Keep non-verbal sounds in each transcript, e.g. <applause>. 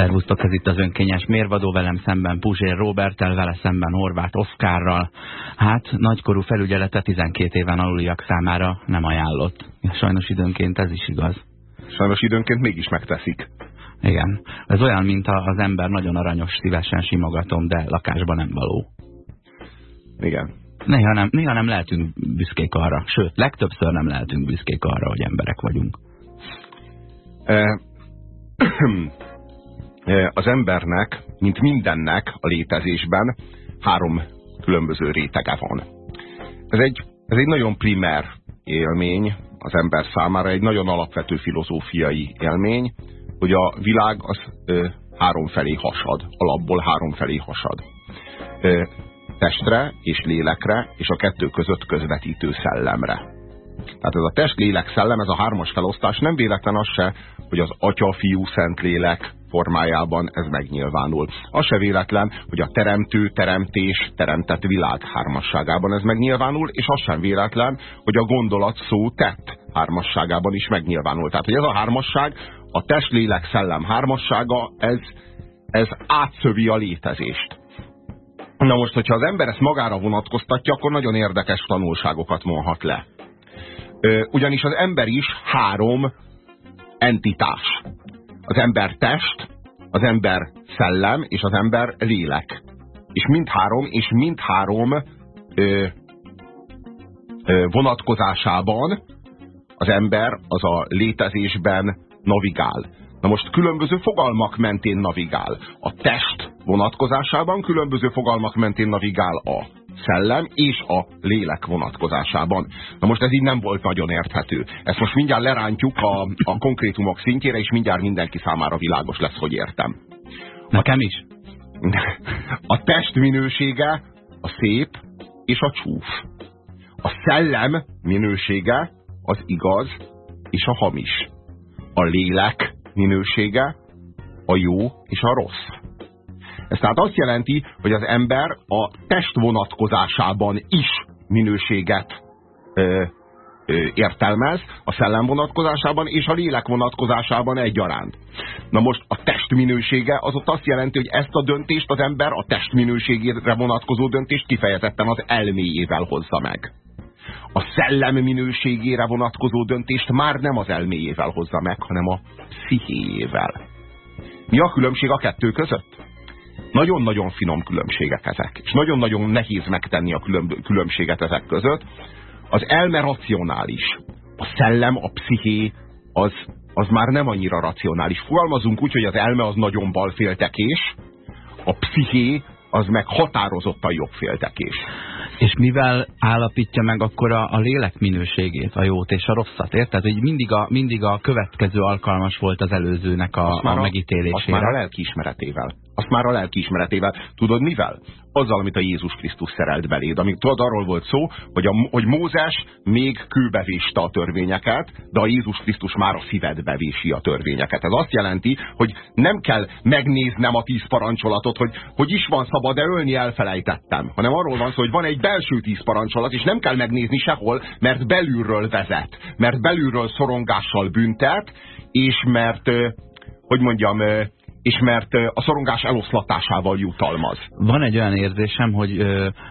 Szervusztok, ez itt az önkényes mérvadó, velem szemben Puzsér Robertel, vele szemben Horváth Oszkárral. Hát, nagykorú felügyelete 12 éven aluliak számára nem ajánlott. Sajnos időnként ez is igaz. Sajnos időnként mégis megteszik. Igen. Ez olyan, mint az ember nagyon aranyos, szívesen simogatom, de lakásban nem való. Igen. Néha nem, néha nem lehetünk büszkék arra. Sőt, legtöbbször nem lehetünk büszkék arra, hogy emberek vagyunk. <clears throat> E az embernek, mint mindennek a létezésben három különböző rétege van. Ez egy, ez egy nagyon primer élmény az ember számára, egy nagyon alapvető filozófiai élmény, hogy a világ az három felé hasad, alapból három felé hasad. Testre és lélekre, és a kettő között közvetítő szellemre. Tehát ez a test, lélek, szellem, ez a hármas felosztás nem véletlen az se, hogy az Atya, Fiú, Szent Lélek formájában ez megnyilvánul. Az se véletlen, hogy a teremtő, teremtés, teremtett világ hármasságában ez megnyilvánul, és az sem véletlen, hogy a gondolat szó tett hármasságában is megnyilvánul. Tehát, hogy ez a hármasság, a test, lélek, szellem hármassága, ez, ez átszövi a létezést. Na most, hogyha az ember ezt magára vonatkoztatja, akkor nagyon érdekes tanulságokat mondhat le. Ugyanis az ember is három entitás. Az ember test, az ember szellem és az ember lélek. És mindhárom, és mindhárom ö, ö, vonatkozásában az ember az a létezésben navigál. Na most különböző fogalmak mentén navigál. A test vonatkozásában különböző fogalmak mentén navigál a szellem és a lélek vonatkozásában. Na most ez így nem volt nagyon érthető. Ezt most mindjárt lerántjuk a, a konkrétumok szintjére, és mindjárt mindenki számára világos lesz, hogy értem. Nekem is? <laughs> A test minősége a szép és a csúf. A szellem minősége az igaz és a hamis. A lélek minősége a jó és a rossz. Ez tehát azt jelenti, hogy az ember a test vonatkozásában is minőséget ö, ö, értelmez, a szellem vonatkozásában és a lélek vonatkozásában egyaránt. Na most a test minősége az ott azt jelenti, hogy ezt a döntést az ember a test minőségére vonatkozó döntést kifejezetten az elméjével hozza meg. A szellem minőségére vonatkozó döntést már nem az elméjével hozza meg, hanem a pszichéjével. Mi a különbség a kettő között? Nagyon-nagyon finom különbségek ezek, és nagyon-nagyon nehéz megtenni a különbséget ezek között. Az elme racionális, a szellem, a psziché, az, az már nem annyira racionális. Fogalmazunk úgy, hogy az elme az nagyon balféltekés, a psziché az meg határozottan jobbféltekés. És mivel állapítja meg akkor a, a lélek minőségét, a jót és a rosszat, érted? Hogy mindig a, mindig a következő alkalmas volt az előzőnek a, a, a megítélésére. Azt már a lelkiismeretével. Azt már a lelkiismeretével. Tudod mivel? Azzal, amit a Jézus Krisztus szerelt beléd. Amíg tudod, arról volt szó, hogy, a, hogy Mózes még kőbe véste a törvényeket, de a Jézus Krisztus már a szívedbe vési a törvényeket. Ez azt jelenti, hogy nem kell megnéznem a tíz parancsolatot, hogy, hogy is van szabad, de ölni elfelejtettem. Hanem arról van szó, hogy van egy belső tíz parancsolat, és nem kell megnézni sehol, mert belülről vezet. Mert belülről szorongással büntet, és mert, hogy mondjam, és mert a szorongás eloszlatásával jutalmaz. Van egy olyan érzésem, hogy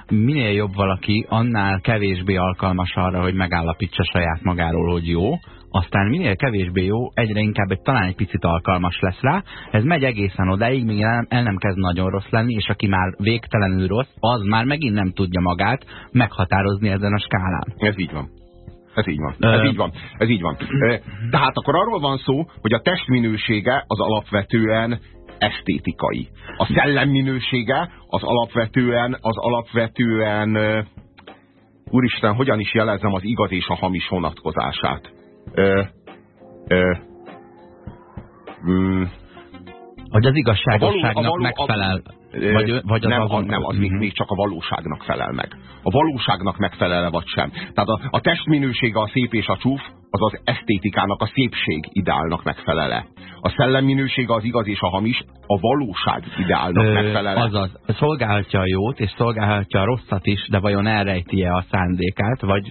minél jobb valaki, annál kevésbé alkalmas arra, hogy megállapítsa saját magáról, hogy jó, aztán minél kevésbé jó, egyre inkább egy, talán egy picit alkalmas lesz rá. Ez megy egészen odáig, míg el, el nem kezd nagyon rossz lenni, és aki már végtelenül rossz, az már megint nem tudja magát meghatározni ezen a skálán. Ez így van. Ez így van. Ez így van. Ez így van. Tehát akkor arról van szó, hogy a test minősége az alapvetően esztétikai. A szellem minősége az alapvetően, az alapvetően úristen, hogyan is jelezem az igaz és a hamis vonatkozását? Ö, ö, mm, hogy az igazságosságnak a való, a való, megfelel. Vagy, vagy az nem, azon, nem, az még, még csak a valóságnak felel meg. A valóságnak megfelele vagy sem. Tehát a, a testminősége a szép és a csúf, az az esztétikának, a szépség ideálnak megfelele. A szellemminősége az igaz és a hamis, a valóság ideálnak Ö, megfelele. Azaz, szolgálhatja a jót, és szolgálhatja a rosszat is, de vajon elrejti-e a szándékát, vagy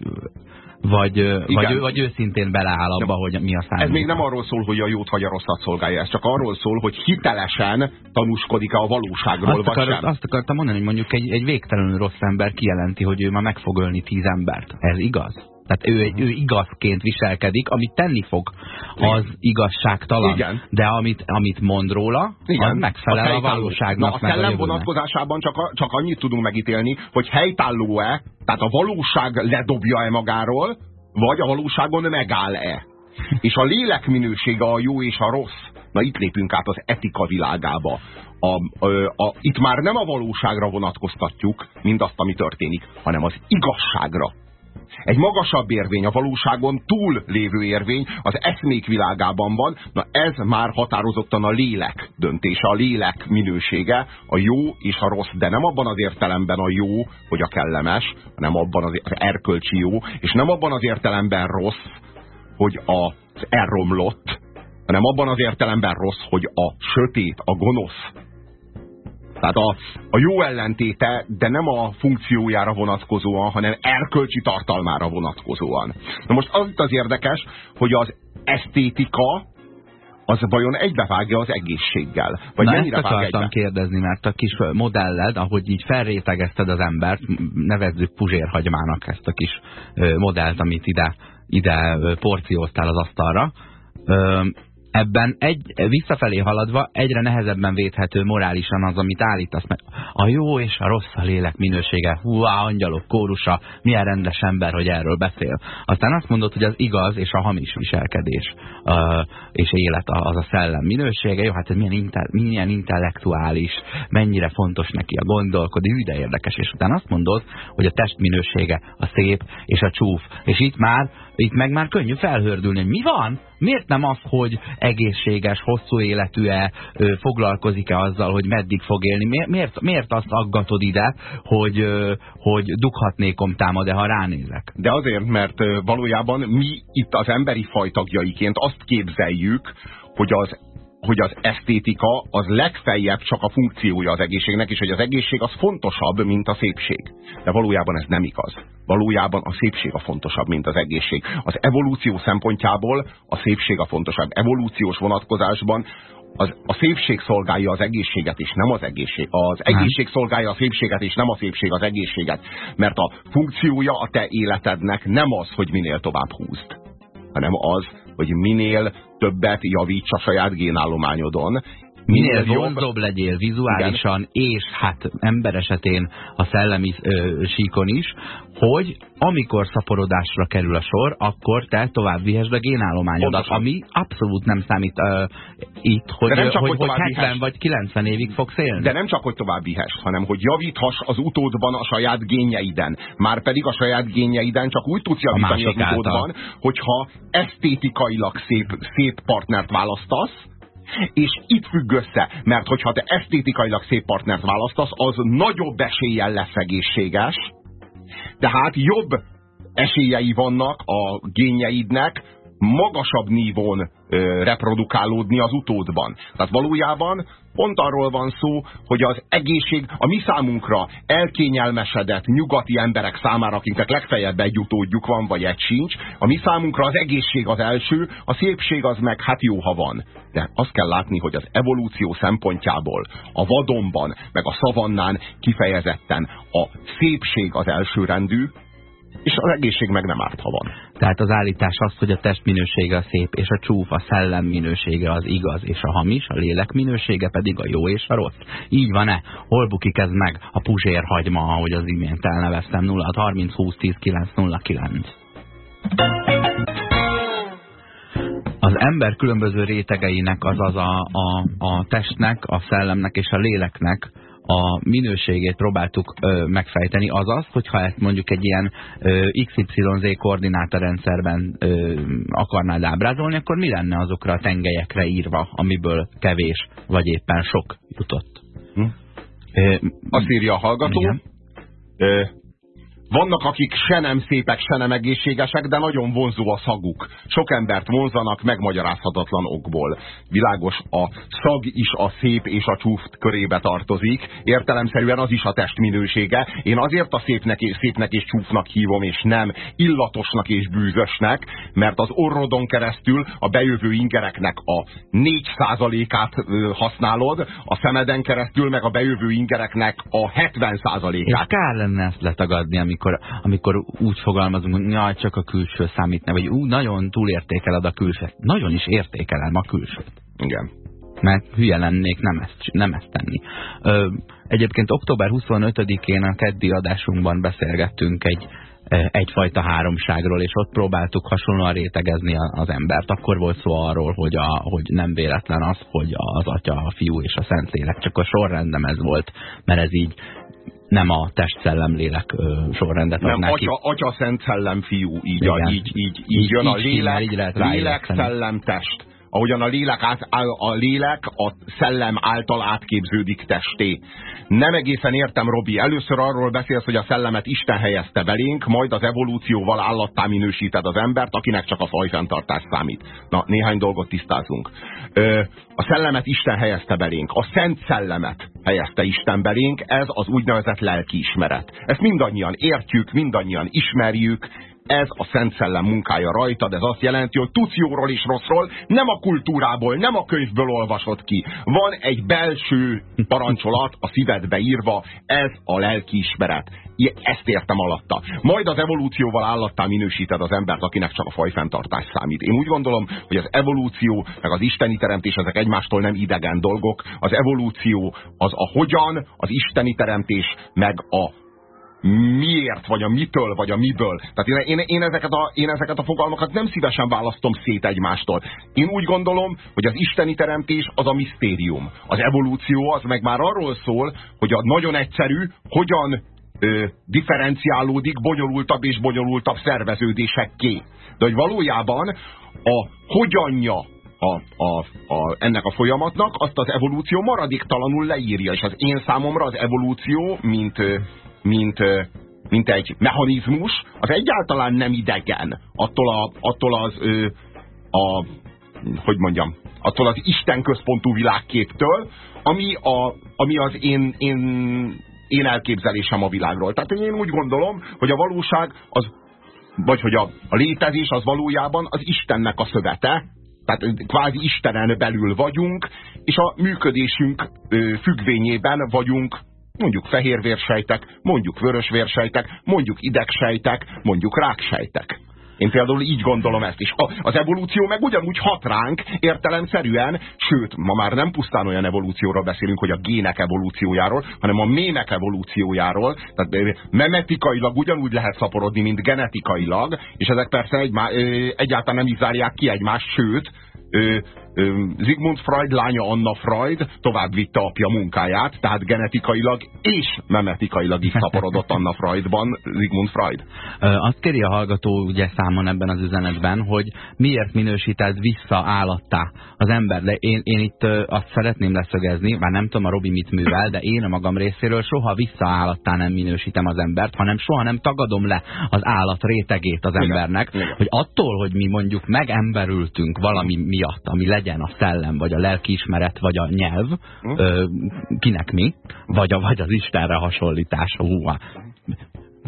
vagy, vagy, vagy őszintén beleáll abba, ja. hogy mi a számít. Ez még nem arról szól, hogy a jót vagy a rosszat szolgálja, ez csak arról szól, hogy hitelesen tanúskodik-e a valóságról, azt vagy akar, sem. Azt akartam mondani, hogy mondjuk egy, egy végtelenül rossz ember kijelenti, hogy ő ma meg fog ölni tíz embert. Ez igaz? Tehát ő, ő igazként viselkedik, amit tenni fog, az igazságtalan. Igen. De amit, amit mond róla, Igen. az megfelel a, a valóságnak. Na, a szellem vonatkozásában csak, a, csak annyit tudunk megítélni, hogy helytálló-e, tehát a valóság ledobja-e magáról, vagy a valóságon megáll-e. <laughs> és a lélek minősége a jó és a rossz. Na itt lépünk át az etika világába. A, a, a, itt már nem a valóságra vonatkoztatjuk mindazt, ami történik, hanem az igazságra egy magasabb érvény, a valóságon túl lévő érvény az eszmék világában van, na ez már határozottan a lélek döntése, a lélek minősége, a jó és a rossz, de nem abban az értelemben a jó, hogy a kellemes, hanem abban az erkölcsi jó, és nem abban az értelemben rossz, hogy az elromlott, hanem abban az értelemben rossz, hogy a sötét, a gonosz, tehát a, a jó ellentéte, de nem a funkciójára vonatkozóan, hanem erkölcsi tartalmára vonatkozóan. Na most az itt az érdekes, hogy az esztétika az vajon egybevágja az egészséggel? Vagy Na ezt akartam egybe? kérdezni, mert a kis modelled, ahogy így felrétegezted az embert, nevezzük puzsérhagymának ezt a kis modellt, amit ide, ide porcióztál az asztalra, ebben egy, visszafelé haladva egyre nehezebben védhető morálisan az, amit állítasz. Mert a jó és a rossz a lélek minősége, hú, angyalok kórusa, milyen rendes ember, hogy erről beszél. Aztán azt mondod, hogy az igaz és a hamis viselkedés és élet az a szellem minősége. Jó, hát ez milyen, inte, milyen intellektuális, mennyire fontos neki a gondolkodni, ide érdekes. És utána azt mondod, hogy a test minősége a szép és a csúf. És itt már itt meg már könnyű felhördülni, mi van? Miért nem az, hogy egészséges, hosszú életű-e, foglalkozik-e azzal, hogy meddig fog élni? Miért, miért azt aggatod ide, hogy, hogy dughatnékom támad-e, ha ránézek? De azért, mert valójában mi itt az emberi fajtagjaiként azt képzeljük, hogy az hogy az esztétika az legfeljebb csak a funkciója az egészségnek, és hogy az egészség az fontosabb, mint a szépség. De valójában ez nem igaz. Valójában a szépség a fontosabb, mint az egészség. Az evolúció szempontjából a szépség a fontosabb. Evolúciós vonatkozásban az, a szépség szolgálja az egészséget, és nem az egészség. Az egészség szolgálja a szépséget, és nem a szépség az egészséget. Mert a funkciója a te életednek nem az, hogy minél tovább húzd, hanem az, hogy minél többet javíts a saját génállományodon, Minél vonzóbb legyél vizuálisan, Igen. és hát ember esetén a szellemi ö, síkon is, hogy amikor szaporodásra kerül a sor, akkor te tovább vihesd a génállományodat, Pontosan. ami abszolút nem számít uh, itt, hogy, nem csak, hogy, hogy, hogy 70 vagy 90 évig fogsz élni. De nem csak, hogy tovább vihes, hanem hogy javíthass az utódban a saját génjeiden. Már pedig a saját génjeiden csak úgy tudsz javítani az utódban, által. hogyha esztétikailag szép, szép partnert választasz, és itt függ össze, mert hogyha te esztétikailag szép partnert választasz, az nagyobb eséllyel lesz egészséges, tehát jobb esélyei vannak a génjeidnek magasabb nívón ö, reprodukálódni az utódban. Tehát valójában pont arról van szó, hogy az egészség a mi számunkra elkényelmesedett nyugati emberek számára, akiknek legfeljebb egy utódjuk van, vagy egy sincs, a mi számunkra az egészség az első, a szépség az meg hát jó, ha van. De azt kell látni, hogy az evolúció szempontjából a vadonban, meg a szavannán kifejezetten a szépség az elsőrendű, és az egészség meg nem árt, ha van. Tehát az állítás az, hogy a test minősége a szép, és a csúf, a szellem minősége az igaz, és a hamis, a lélek minősége pedig a jó és a rossz. Így van-e? Hol bukik ez meg? A puzsérhagyma, ahogy az imént elneveztem, 0 30 20 10 9 0 9. Az ember különböző rétegeinek, azaz a, a, a testnek, a szellemnek és a léleknek a minőségét próbáltuk ö, megfejteni, azaz, hogyha ezt mondjuk egy ilyen ö, XYZ koordinátorrendszerben ö, akarnád ábrázolni, akkor mi lenne azokra a tengelyekre írva, amiből kevés vagy éppen sok jutott? Hm? Azt írja a hallgató, ö, Vannak, akik se nem szépek, se nem egészségesek, de nagyon vonzó a szaguk. Sok embert vonzanak megmagyarázhatatlan okból. Világos, a szag is a szép és a csúft körébe tartozik. Értelemszerűen az is a test minősége. Én azért a szépnek és, szépnek és csúfnak hívom, és nem illatosnak és bűzösnek, mert az orrodon keresztül a bejövő ingereknek a 4%-át használod, a szemeden keresztül meg a bejövő ingereknek a 70%-át. És kár lenne ezt letagadni, amikor, amikor úgy fogalmazunk, hogy jaj, csak a külső számít, vagy úgy nagyon túlértékeled a külsőt. Nagyon is értékelem a külsőt. Igen. Mert hülye lennék nem ezt, nem ezt tenni. Ö, egyébként október 25-én a keddi adásunkban beszélgettünk egy, egyfajta háromságról, és ott próbáltuk hasonlóan rétegezni az embert. Akkor volt szó arról, hogy, a, hogy nem véletlen az, hogy az atya, a fiú és a szentlélek, csak a sorrendem ez volt, mert ez így nem a test szellem lélek sorrendet nem, adná atya, atya, szent szellem, fiú, így, a, így, így, így, így jön a lélek, így lélek, szellem, test ahogyan a lélek, át, a lélek a szellem által átképződik testé. Nem egészen értem, Robi. Először arról beszélsz, hogy a szellemet Isten helyezte belénk, majd az evolúcióval állattá minősíted az embert, akinek csak a fajfenntartás számít. Na, néhány dolgot tisztázunk. Ö, a szellemet Isten helyezte belénk. A szent szellemet helyezte Isten belénk. Ez az úgynevezett lelkiismeret. Ezt mindannyian értjük, mindannyian ismerjük, ez a Szent Szellem munkája rajtad, ez azt jelenti, hogy tudsz jóról és rosszról, nem a kultúrából, nem a könyvből olvasod ki. Van egy belső parancsolat a szívedbe írva, ez a lelkiismeret. Ezt értem alatta. Majd az evolúcióval állattá minősíted az embert, akinek csak a fajfenntartás számít. Én úgy gondolom, hogy az evolúció, meg az isteni teremtés, ezek egymástól nem idegen dolgok. Az evolúció az a hogyan, az isteni teremtés, meg a miért, vagy a mitől, vagy a miből. Tehát én, én, én, ezeket a, én ezeket a fogalmakat nem szívesen választom szét egymástól. Én úgy gondolom, hogy az isteni teremtés az a misztérium. Az evolúció az meg már arról szól, hogy a nagyon egyszerű, hogyan ö, differenciálódik bonyolultabb és bonyolultabb szerveződésekké. De hogy valójában a hogyanja a, a, a, ennek a folyamatnak, azt az evolúció maradéktalanul leírja, és az én számomra az evolúció, mint mint, mint egy mechanizmus, az egyáltalán nem idegen. Attól, a, attól az, ö, a, hogy mondjam, attól az Isten központú világképtől, ami, a, ami az én, én, én elképzelésem a világról. Tehát én úgy gondolom, hogy a valóság az, vagy hogy a, a létezés az valójában az Istennek a szövete, tehát kvázi Istenen belül vagyunk, és a működésünk függvényében vagyunk Mondjuk fehérvérsejtek, mondjuk vörösvérsejtek, mondjuk idegsejtek, mondjuk ráksejtek. Én például így gondolom ezt is. Az evolúció meg ugyanúgy hat ránk értelemszerűen, sőt, ma már nem pusztán olyan evolúcióról beszélünk, hogy a gének evolúciójáról, hanem a mémek evolúciójáról. Tehát memetikailag ugyanúgy lehet szaporodni, mint genetikailag, és ezek persze egy, egyáltalán nem is zárják ki egymást, sőt, Sigmund Freud lánya Anna Freud tovább vitte apja munkáját, tehát genetikailag és memetikailag is szaporodott Anna Freudban Sigmund Freud. Azt kéri a hallgató ugye számon ebben az üzenetben, hogy miért minősíted vissza állattá az ember. De én, én itt azt szeretném leszögezni, már nem tudom a Robi mit művel, de én a magam részéről soha vissza állattá nem minősítem az embert, hanem soha nem tagadom le az állat rétegét az embernek, Igen. hogy attól, hogy mi mondjuk megemberültünk valami miatt, ami legyen legyen a szellem, vagy a lelkiismeret, vagy a nyelv, hm? ö, kinek mi, vagy, a, vagy az Istenre hasonlítás. Hú,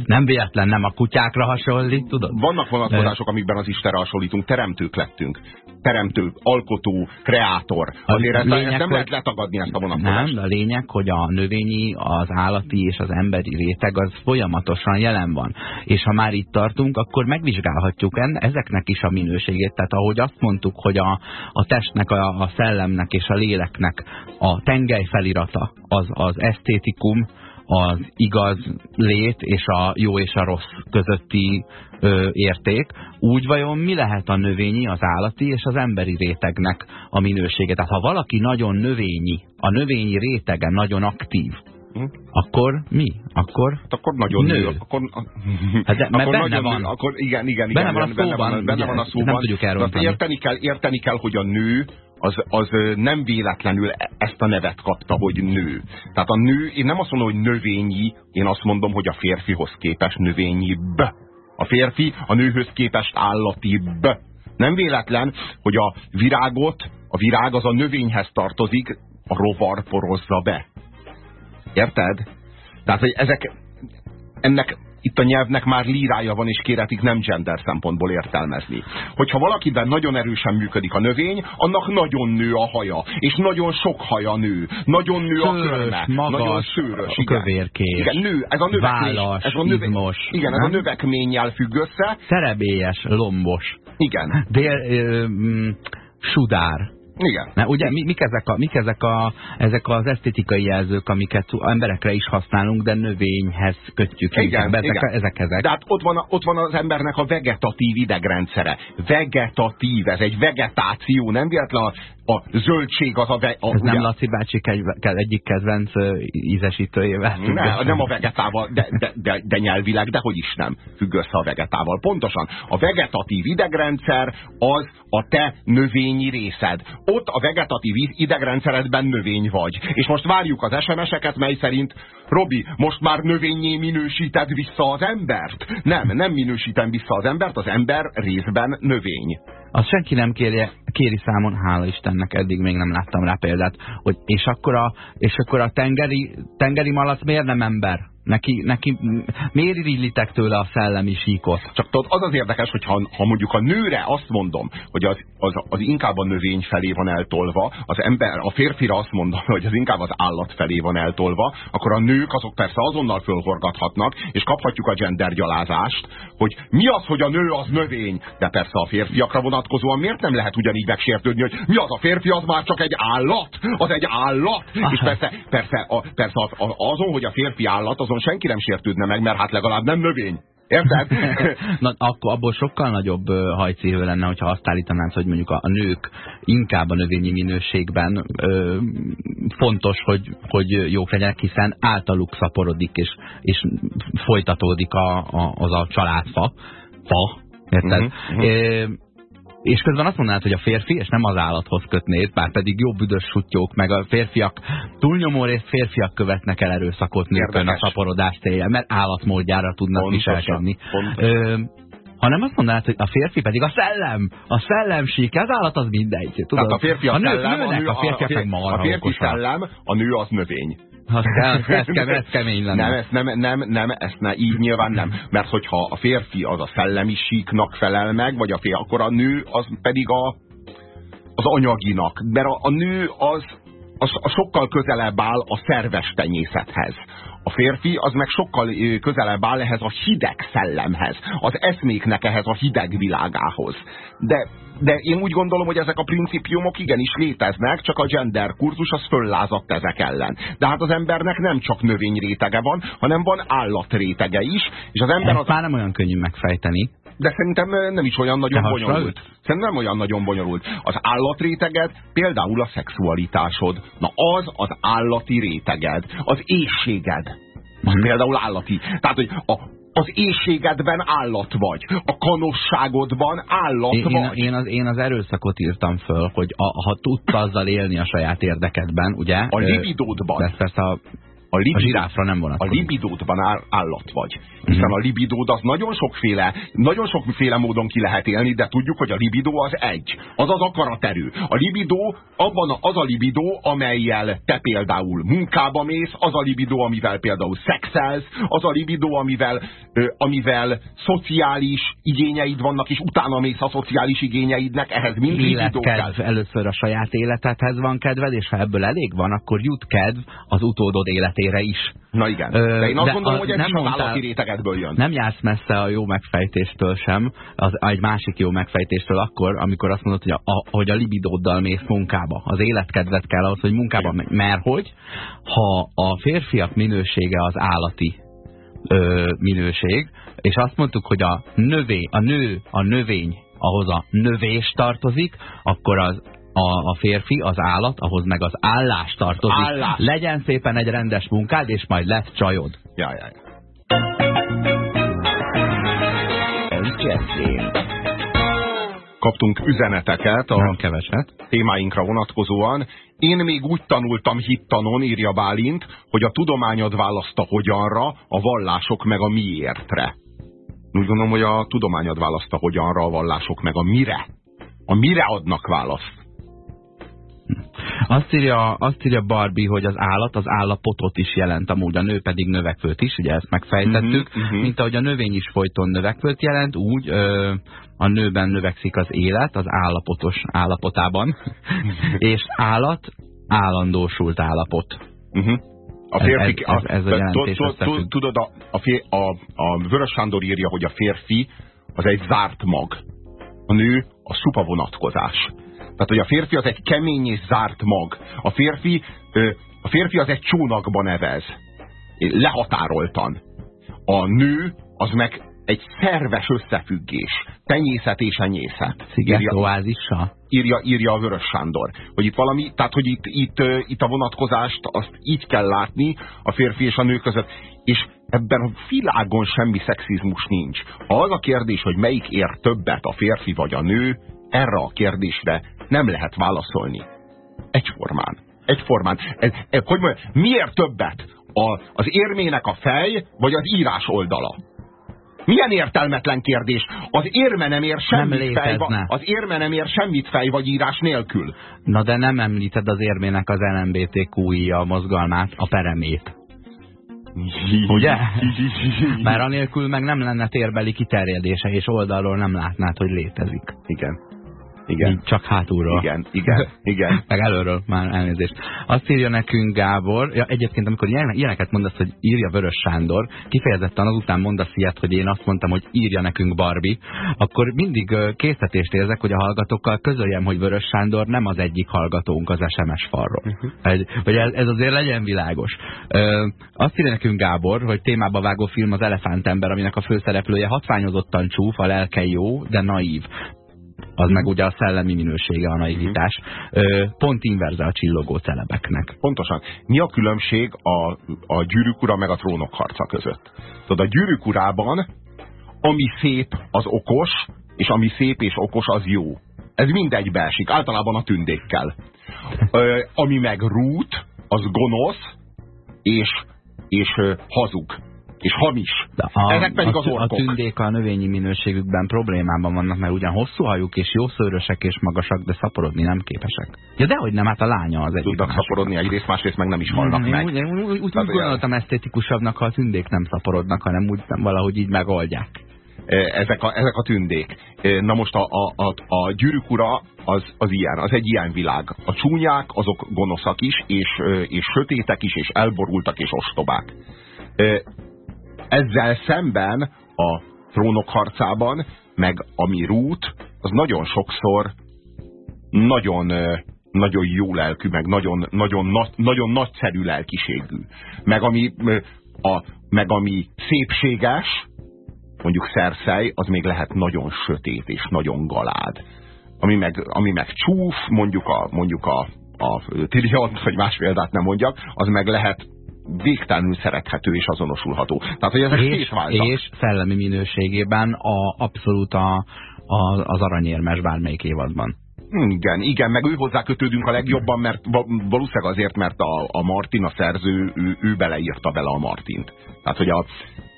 nem véletlen, nem a kutyákra hasonlít, tudod? Vannak vonatkozások, amikben az Istenre hasonlítunk, teremtők lettünk. Teremtő, alkotó, kreátor. Azért a lényeg, ezt nem lehet letagadni ezt a vonatkozást. Nem, de a lényeg, hogy a növényi, az állati és az emberi réteg az folyamatosan jelen van. És ha már itt tartunk, akkor megvizsgálhatjuk en, ezeknek is a minőségét. Tehát ahogy azt mondtuk, hogy a, a testnek, a, a szellemnek és a léleknek a tengely felirata, az, az esztétikum, az igaz lét és a jó és a rossz közötti ö, érték, úgy vajon mi lehet a növényi, az állati és az emberi rétegnek a minősége? Tehát ha valaki nagyon növényi, a növényi rétege nagyon aktív, hm? akkor mi? Akkor, hát akkor nagyon nő. nő. Akkor, hát de, akkor benne nagyon van. Nő. Akkor igen, igen, igen. Benne van a szóban. Benne van, benne van a szóban. Nem tudjuk elrontani. Érteni kell, érteni kell, hogy a nő az, az nem véletlenül e- ezt a nevet kapta, hogy nő. Tehát a nő, én nem azt mondom, hogy növényi, én azt mondom, hogy a férfihoz képest növényibb. A férfi a nőhöz képest állatibb. Nem véletlen, hogy a virágot, a virág az a növényhez tartozik, a rovar porozza be. Érted? Tehát, hogy ezek, ennek itt a nyelvnek már lírája van, és kéretik nem gender szempontból értelmezni. Hogyha valakiben nagyon erősen működik a növény, annak nagyon nő a haja, és nagyon sok haja nő, nagyon nő a körme, magas, nagyon szőrös, a kövérkés, igen, nő, ez a növekmény, válas, ez a növe, izmos, igen, ez a növekménnyel függ össze. Szerebélyes, lombos. Igen. Dél, ö, mm, sudár. Igen. Na, ugye mi, mik, ezek, a, mik ezek, a, ezek az esztétikai jelzők, amiket emberekre is használunk, de növényhez kötjük. Igen, ezek, igen. ezek, ezek. De hát ott van, ott van az embernek a vegetatív idegrendszere. Vegetatív, ez egy vegetáció, nem véletlen a, a zöldség az a... Ve, a ez ugye, nem Laci bácsi egy, egyik kedvenc ízesítőjével. Ne, nem a vegetával, de, de, de, de nyelvileg, de hogy is nem függ össze a vegetával. Pontosan, a vegetatív idegrendszer az a te növényi részed ott a vegetatív idegrendszeredben növény vagy. És most várjuk az SMS-eket, mely szerint Robi, most már növényé minősíted vissza az embert? Nem, nem minősítem vissza az embert, az ember részben növény. Azt senki nem kérje, kéri számon, hála Istennek, eddig még nem láttam rá példát, hogy és akkor a, és akkor a tengeri, tengeri malac miért nem ember? Neki, neki miért irillitek tőle a szellemi síkot? Csak tudod, az az érdekes, hogy ha, ha mondjuk a nőre azt mondom, hogy az, az, az inkább a növény felé van eltolva, az ember, a férfira azt mondom, hogy az inkább az állat felé van eltolva, akkor a nők azok persze azonnal fölhorgathatnak, és kaphatjuk a gendergyalázást, hogy mi az, hogy a nő az növény, de persze a férfiakra vonatkozóan miért nem lehet ugyanígy megsértődni, hogy mi az a férfi, az már csak egy állat, az egy állat, Aha. és persze, persze, a, persze az, azon, hogy a férfi állat, azon azon senki nem sértődne meg, mert hát legalább nem növény. Érted? <laughs> Na, akkor abból sokkal nagyobb hajcélő lenne, hogyha azt állítanánk, hogy mondjuk a, nők inkább a növényi minőségben ö, fontos, hogy, hogy jók legyenek, hiszen általuk szaporodik és, és folytatódik a, a, az a családfa. Fa, érted? Uh -huh, uh -huh és közben azt mondanád, hogy a férfi, és nem az állathoz kötnéd, bár pedig jó büdös sutyók, meg a férfiak, túlnyomó részt férfiak követnek el erőszakot nélkül a szaporodás célja, mert állatmódjára tudnak Pontosan. viselkedni. Pontosan. Ö, hanem azt mondanád, hogy a férfi pedig a szellem, a szellemsík, az állat az mindegy. Tudod? Tehát a férfi a, a szellem, nőnek, a, nő, a, férfiak a, férfi, a férfi szellem, a nő az növény. Az, ez, ez, ez kemény lenne. Nem, ezt nem, nem, nem, ezt ne, így nyilván nem. Mert hogyha a férfi az a szellemi síknak felel meg, vagy a férfi, akkor a nő az pedig a, az anyaginak. Mert a, a nő az, az, az sokkal közelebb áll a szerves tenyészethez. A férfi az meg sokkal közelebb áll ehhez a hideg szellemhez, az eszméknek ehhez a hideg világához. De, de én úgy gondolom, hogy ezek a principiumok igenis léteznek, csak a gender kurzus az föllázadt ezek ellen. De hát az embernek nem csak növény rétege van, hanem van állatrétege is, és az ember Ezt az... már nem olyan könnyű megfejteni. De szerintem nem is olyan nagyon bonyolult. Szerintem nem olyan nagyon bonyolult. Az állatréteged például a szexualitásod. Na az az állati réteged. Az éjséged. Az hmm. például állati. Tehát, hogy a, az éjségedben állat vagy. A kanosságodban állat én, vagy. Én az, én az erőszakot írtam föl, hogy a, ha tudsz azzal élni a saját érdekedben, ugye? A libidódban. Ez persze a a, libidó, a zsiráfra nem vonatkozik. A libidódban áll, állat vagy. Hiszen a libidód az nagyon sokféle, nagyon sokféle módon ki lehet élni, de tudjuk, hogy a libidó az egy. Az az akaraterő. A libidó abban az a libidó, amelyel te például munkába mész, az a libidó, amivel például szexelsz, az a libidó, amivel, ö, amivel szociális igényeid vannak, és utána mész a szociális igényeidnek, ehhez mind libidó kell. Először a saját életedhez van kedved, és ha ebből elég van, akkor jut kedv az utódod életére részére is. Na igen, de én azt gondolom, hogy ez nem is az állati rétegedből jön. Nem jársz messze a jó megfejtéstől sem, az, egy másik jó megfejtéstől akkor, amikor azt mondod, hogy a, a, hogy a libidóddal mész munkába. Az életkedvet kell ahhoz, hogy munkába megy. Mert hogy, ha a férfiak minősége az állati ö, minőség, és azt mondtuk, hogy a növény, a nő, a növény ahhoz a növés tartozik, akkor az a, a férfi, az állat, ahhoz meg az állás tartozik. Állás. Legyen szépen egy rendes munkád, és majd lesz csajod. Ja, ja, ja. Kaptunk üzeneteket a Nem keveset. témáinkra vonatkozóan. Én még úgy tanultam hittanon, írja Bálint, hogy a tudományod választ a hogyanra, a vallások meg a miértre. Úgy gondolom, hogy a tudományod választ a hogyanra, a vallások meg a mire. A mire adnak választ. Azt írja, azt írja Barbie, hogy az állat az állapotot is jelent, amúgy a nő pedig növekvőt is, ugye ezt megfejtettük, Mhm, mhm. mint ahogy a növény is folyton növekvőt jelent, úgy ö, a nőben növekszik az élet, az állapotos állapotában, és állat állandósult állapot. Uh-huh. A Ez- férfi, ez- ez- ez a a- jelentés. Tudod, a, a, a, a Vörös Sándor írja, hogy a férfi az egy zárt mag. A nő a szupa vonatkozás. Tehát, hogy a férfi az egy kemény és zárt mag. A férfi, a férfi az egy csónakba nevez. Lehatároltan. A nő az meg egy szerves összefüggés. Tenyészet és enyészet. Szigetloázissal? írja, írja a Vörös Sándor. Hogy itt valami, tehát hogy itt, itt, itt a vonatkozást azt így kell látni a férfi és a nő között. És ebben a világon semmi szexizmus nincs. Ha az a kérdés, hogy melyik ér többet, a férfi vagy a nő, erre a kérdésre nem lehet válaszolni. Egyformán. Egyformán. Ez, ez, hogy mondjam, miért többet? A, az érmének a fej, vagy az írás oldala? Milyen értelmetlen kérdés? Az érme nem ér semmit fej, létezne. va- az érme nem ér semmit fej vagy írás nélkül. Na de nem említed az érmének az LMBTQI-a mozgalmát, a peremét. Ugye? Mert anélkül meg nem lenne térbeli kiterjedése, és oldalról nem látnád, hogy létezik. Igen. Igen. Csak hátulról. Igen, igen, igen. <laughs> Meg előről már elnézést. Azt írja nekünk Gábor, ja, egyébként amikor ilyen, ilyeneket mondasz, hogy írja Vörös Sándor, kifejezetten azután mondasz ilyet, hogy én azt mondtam, hogy írja nekünk Barbie, akkor mindig ö, késztetést érzek, hogy a hallgatókkal közöljem, hogy Vörös Sándor nem az egyik hallgatónk az SMS falról. Hogy, hogy ez, ez azért legyen világos. Ö, azt írja nekünk Gábor, hogy témába vágó film az Elefántember, aminek a főszereplője hatványozottan csúf, a lelke jó, de naív az meg ugye a szellemi minősége a naivitás. Ö, Pont inverze a csillogó celebeknek. Pontosan. Mi a különbség a, a gyűrűk ura meg a trónok harca között? Tudod, a gyűrűk urában ami szép az okos, és ami szép és okos az jó. Ez mindegy beesik, általában a tündékkel. Ö, ami meg rút, az gonosz, és, és ö, hazug, és hamis. De a, Ezek pedig a, az tü- a orkok. tündék a növényi minőségükben problémában vannak, mert ugyan hosszú hajuk és jó szőrösek és magasak, de szaporodni nem képesek. Ja, dehogy nem, hát a lánya az egyik. Tudnak másik. szaporodni egyrészt, másrészt meg nem is halnak Én meg. Úgy, úgy, úgy, úgy gondoltam esztétikusabbnak, ha a tündék nem szaporodnak, hanem úgy nem, valahogy így megoldják. ezek a, ezek a tündék. Na most a, a, a, a gyűrűk ura az, az ilyen, az egy ilyen világ. A csúnyák azok gonoszak is, és, és sötétek is, és elborultak, és ostobák. Ezzel szemben a trónok harcában, meg ami rút, az nagyon sokszor nagyon, nagyon jó lelkű, meg nagyon, nagyon, nagy, nagyon nagyszerű lelkiségű. Meg ami, a, meg ami szépséges, mondjuk szerszej, az még lehet nagyon sötét és nagyon galád. Ami meg, ami meg csúf, mondjuk a, mondjuk a, a Tyrion, vagy más példát nem mondjak, az meg lehet végtelenül szerethető és azonosulható. Tehát, hogy ezek és, és szellemi minőségében a, abszolút a, a, az aranyérmes bármelyik évadban. Igen, igen, meg ő hozzá kötődünk a legjobban, mert valószínűleg azért, mert a, a Martin, a szerző, ő, ő beleírta bele a Martint. Tehát, hogy a,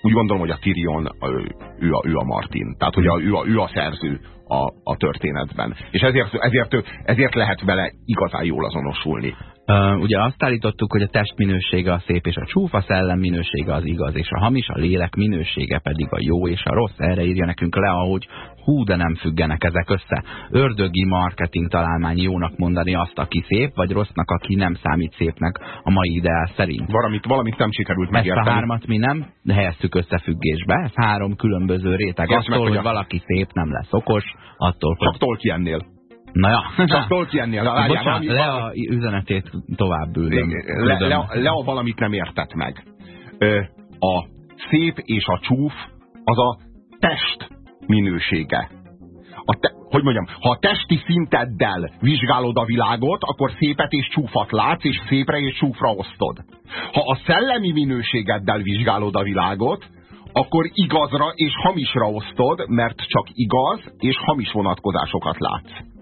úgy gondolom, hogy a Tyrion, ő, ő, a, ő a Martin. Tehát, hogy a, ő, a, ő a szerző a, a történetben. És ezért, ezért, ezért lehet vele igazán jól azonosulni. Uh, ugye azt állítottuk, hogy a test minősége a szép és a csúf, a szellem minősége az igaz és a hamis, a lélek minősége pedig a jó és a rossz. Erre írja nekünk le, ahogy hú, de nem függenek ezek össze. Ördögi marketing találmány jónak mondani azt, aki szép, vagy rossznak, aki nem számít szépnek a mai ideál szerint. Valamit, valamit nem sikerült megérteni. Ezt a hármat mi nem helyeztük összefüggésbe. Ez három különböző réteg. Értsd Attól, meg, hogy, hogy hogy a- valaki szép, nem lesz okos, attól, hogy... Csak Tolkiennél. Na ja. Csak Tolkiennél. Bocsánat, valami- le a üzenetét tovább üldöm. le, le, le a valamit nem értett meg. A szép és a csúf az a test minősége. A te, hogy mondjam, ha a testi szinteddel vizsgálod a világot, akkor szépet és csúfat látsz, és szépre és csúfra osztod. Ha a szellemi minőségeddel vizsgálod a világot, akkor igazra és hamisra osztod, mert csak igaz és hamis vonatkozásokat látsz.